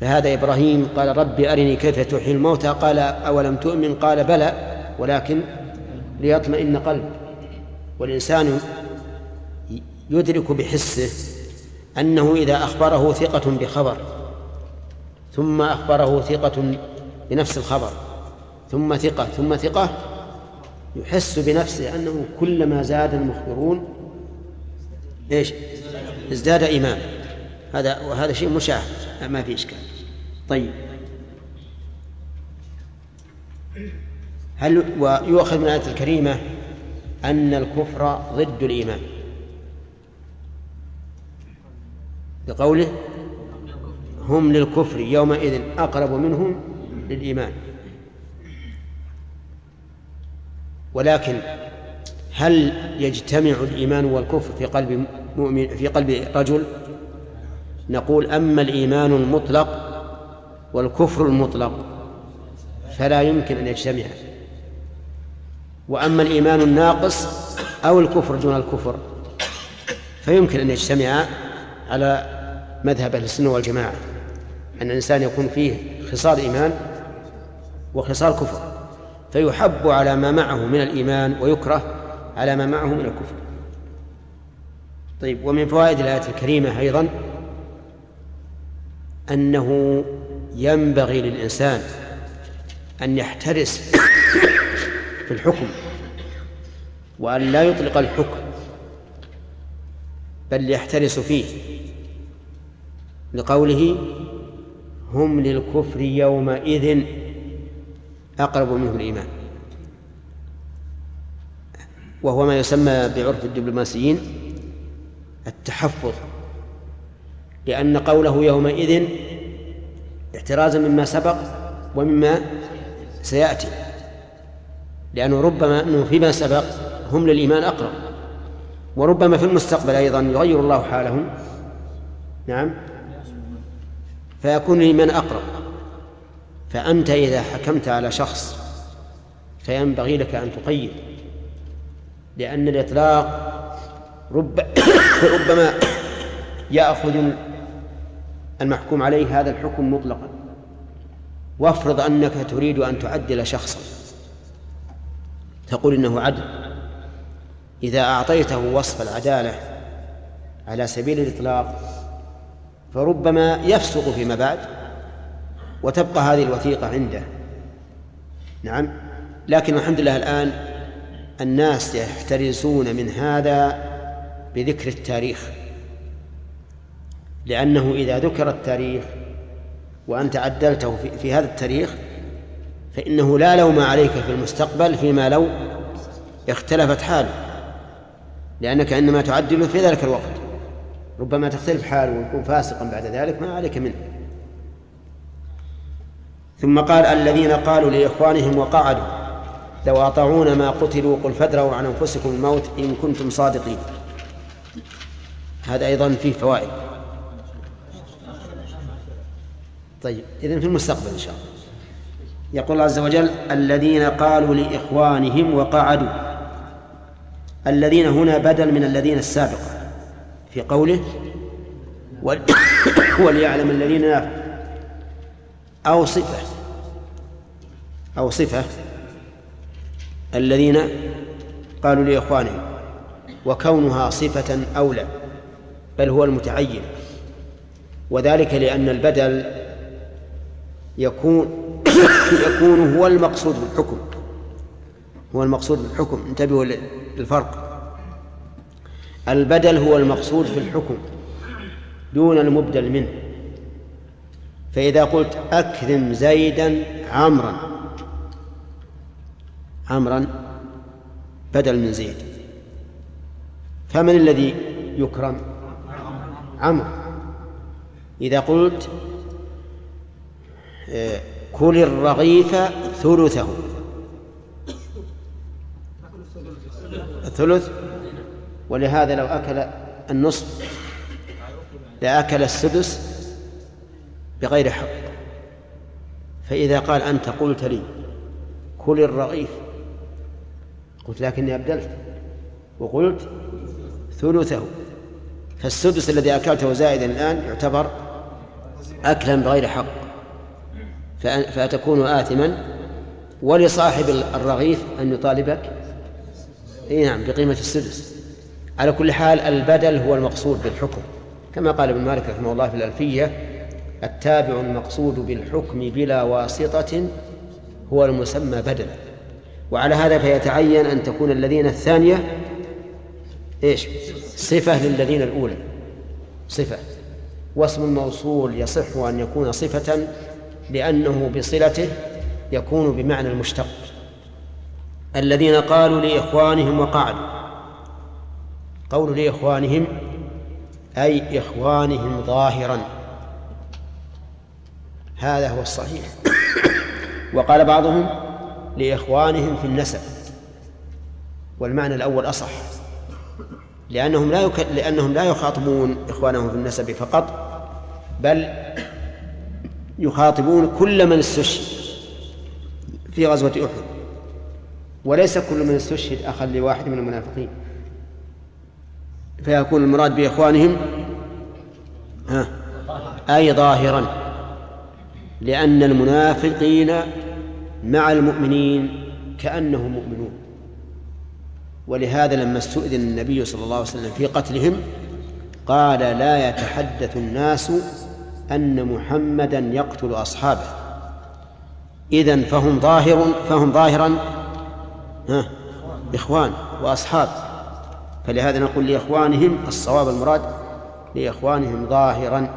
فهذا إبراهيم قال رب أرني كيف تحيي الموتى؟ قال أولم تؤمن؟ قال بلى. ولكن ليطمئن قلب. والإنسان يدرك بحسه أنه إذا أخبره ثقة بخبر ثم أخبره ثقة بنفس الخبر ثم ثقة ثم ثقة يحس بنفسه أنه كلما زاد المخبرون إيش؟ ازداد إيمان. هذا وهذا شيء مشاهد ما في إشكال. طيب. هل ويؤخذ من الآية الكريمة أن الكفر ضد الإيمان؟ بقوله هم للكفر يومئذ أقرب منهم للإيمان. ولكن هل يجتمع الإيمان والكفر في قلب مؤمن في قلب رجل؟ نقول أما الإيمان المطلق والكفر المطلق فلا يمكن أن يجتمعا وأما الإيمان الناقص أو الكفر دون الكفر فيمكن أن يجتمعا على مذهب أهل السنة والجماعة أن الإنسان يكون فيه خصال إيمان وخصال كفر. فيحب على ما معه من الإيمان ويكره على ما معه من الكفر. طيب ومن فوائد الآية الكريمة أيضا أنه ينبغي للإنسان أن يحترس في الحكم وأن لا يطلق الحكم بل يحترس فيه. لقوله هم للكفر يومئذ أقرب منه الإيمان. وهو ما يسمى بعرف الدبلوماسيين التحفظ لأن قوله يومئذ احترازا مما سبق ومما سيأتي لأنه ربما أنه فيما سبق هم للإيمان أقرب وربما في المستقبل أيضا يغير الله حالهم. نعم. فيكون الإيمان أقرب. فأنت إذا حكمت على شخص فينبغي لك أن تقيد لأن الإطلاق رب ربما يأخذ المحكوم عليه هذا الحكم مطلقا. وافرض أنك تريد أن تعدل شخصا. تقول إنه عدل. إذا أعطيته وصف العدالة على سبيل الإطلاق فربما يفسق فيما بعد. وتبقى هذه الوثيقة عنده. نعم. لكن الحمد لله الآن الناس يحترزون من هذا بذكر التاريخ. لأنه إذا ذكر التاريخ وأنت عدلته في, في هذا التاريخ فإنه لا لوم عليك في المستقبل فيما لو اختلفت حاله. لأنك إنما تعدله في ذلك الوقت. ربما تختلف حاله ويكون فاسقا بعد ذلك ما عليك منه. ثم قال الذين قالوا لإخوانهم وقعدوا لو أطاعون ما قتلوا قل فادروا عن أنفسكم الموت إن كنتم صادقين. هذا أيضا فيه فوائد. طيب إذن في المستقبل إن شاء الله. يقول الله عز وجل الذين قالوا لإخوانهم وقعدوا. الذين هنا بدل من الذين السابقة. في قوله ول- وليعلم الذين نافقوا. أو صفة. أو صفة. الذين قالوا لإخوانهم وكونها صفة أولى بل هو المتعين. وذلك لأن البدل يكون يكون هو المقصود بالحكم. هو المقصود بالحكم. انتبهوا للفرق. البدل هو المقصود في الحكم دون المبدل منه. فإذا قلت أكرم زيدا عمرا عمرا بدل من زيد فمن الذي يكرم؟ عمرو. إذا قلت آه، كل الرغيف ثلثه. الثلث؟ ولهذا لو أكل النصف لأكل السدس بغير حق. فإذا قال أنت قلت لي كل الرغيف قلت لكني أبدلت وقلت ثلثه. فالسدس الذي أكلته زائدا الآن يعتبر أكلا بغير حق. فتكون آثما ولصاحب الرغيف أن يطالبك. إي نعم بقيمة السدس. على كل حال البدل هو المقصود بالحكم. كما قال ابن مالك رحمه الله في الألفية التابع المقصود بالحكم بلا واسطة هو المسمى بدلا. وعلى هذا فيتعين أن تكون الذين الثانية إيش؟ صفة للذين الأولى. صفة. واسم الموصول يصح أن يكون صفة لأنه بصلته يكون بمعنى المشتق. الذين قالوا لإخوانهم وقعدوا. قول لإخوانهم أي إخوانهم ظاهرا. هذا هو الصحيح. وقال بعضهم لإخوانهم في النسب والمعنى الأول أصح. لأنهم لا يك... لأنهم لا يخاطبون إخوانهم في النسب فقط بل يخاطبون كل من استشهد في غزوة أحد. وليس كل من استشهد أخا لواحد من المنافقين. فيكون المراد بإخوانهم ها أي ظاهرا. لأن المنافقين مع المؤمنين كأنهم مؤمنون. ولهذا لما استؤذن النبي صلى الله عليه وسلم في قتلهم قال لا يتحدث الناس أن محمدا يقتل أصحابه. إذن فهم ظاهر فهم ظاهرا ها إخوان وأصحاب. فلهذا نقول لإخوانهم الصواب المراد لإخوانهم ظاهرا.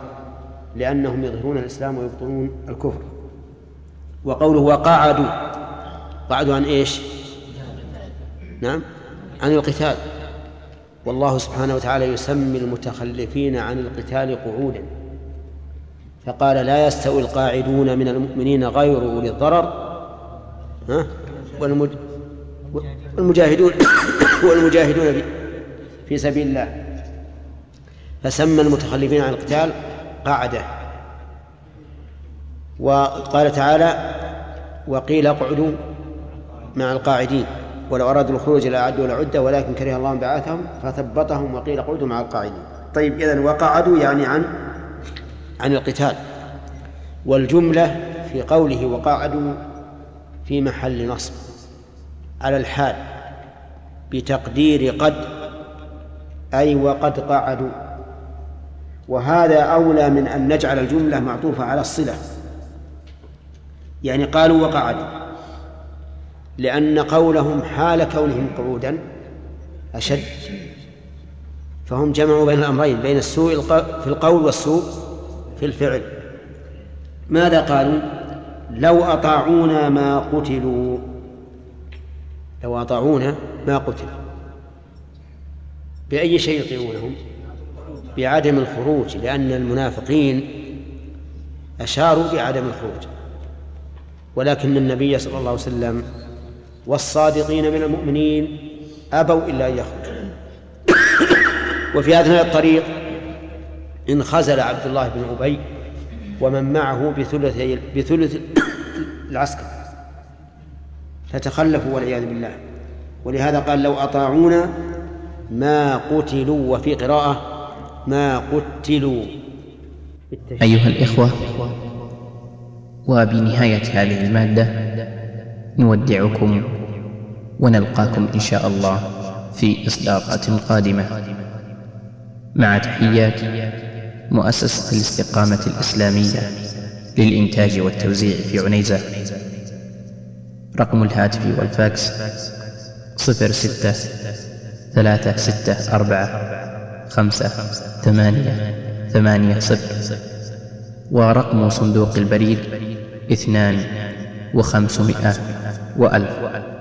لأنهم يظهرون الإسلام ويبطلون الكفر. وقوله وقعدوا قعدوا عن إيش؟ نعم عن القتال. والله سبحانه وتعالى يسمي المتخلفين عن القتال قعودا. فقال لا يستوي القاعدون من المؤمنين غير أولي الضرر. ها؟ والمج... والمجاهدون والمجاهدون في سبيل الله. فسمى المتخلفين عن القتال قعدة وقال تعالى وقيل اقعدوا مع القاعدين. ولو أرادوا الخروج لأعدوا لعدة ولكن كره الله بعاثهم فثبطهم وقيل اقعدوا مع القاعدين. طيب إذن وقعدوا يعني عن عن القتال. والجملة في قوله وقعدوا في محل نصب على الحال بتقدير قد أي وقد قعدوا. وهذا أولى من أن نجعل الجملة معطوفة على الصلة. يعني قالوا وقعدوا لأن قولهم حال كونهم قعودا أشد. فهم جمعوا بين الأمرين بين السوء في القول والسوء في الفعل. ماذا قالوا؟ لو أطاعونا ما قتلوا. لو أطاعونا ما قتلوا. بأي شيء يطيعونهم؟ بعدم الخروج لأن المنافقين أشاروا بعدم الخروج. ولكن النبي صلى الله عليه وسلم والصادقين من المؤمنين أبوا إلا أن يخرجوا. وفي أثناء الطريق انخزل عبد الله بن أبي ومن معه بثلث بثلث العسكر. فتخلفوا والعياذ بالله. ولهذا قال لو أطاعونا ما قتلوا وفي قراءة ما قتلوا. أيها الإخوة وبنهاية هذه المادة نودعكم ونلقاكم إن شاء الله في إصداقات قادمة. مع تحيات مؤسسة الاستقامة الإسلامية للإنتاج والتوزيع في عنيزة. رقم الهاتف والفاكس صفر ستة ثلاثة ستة أربعة خمسة ثمانية ثمانية صفر ورقم صندوق البريد اثنان وخمسمائة وألف.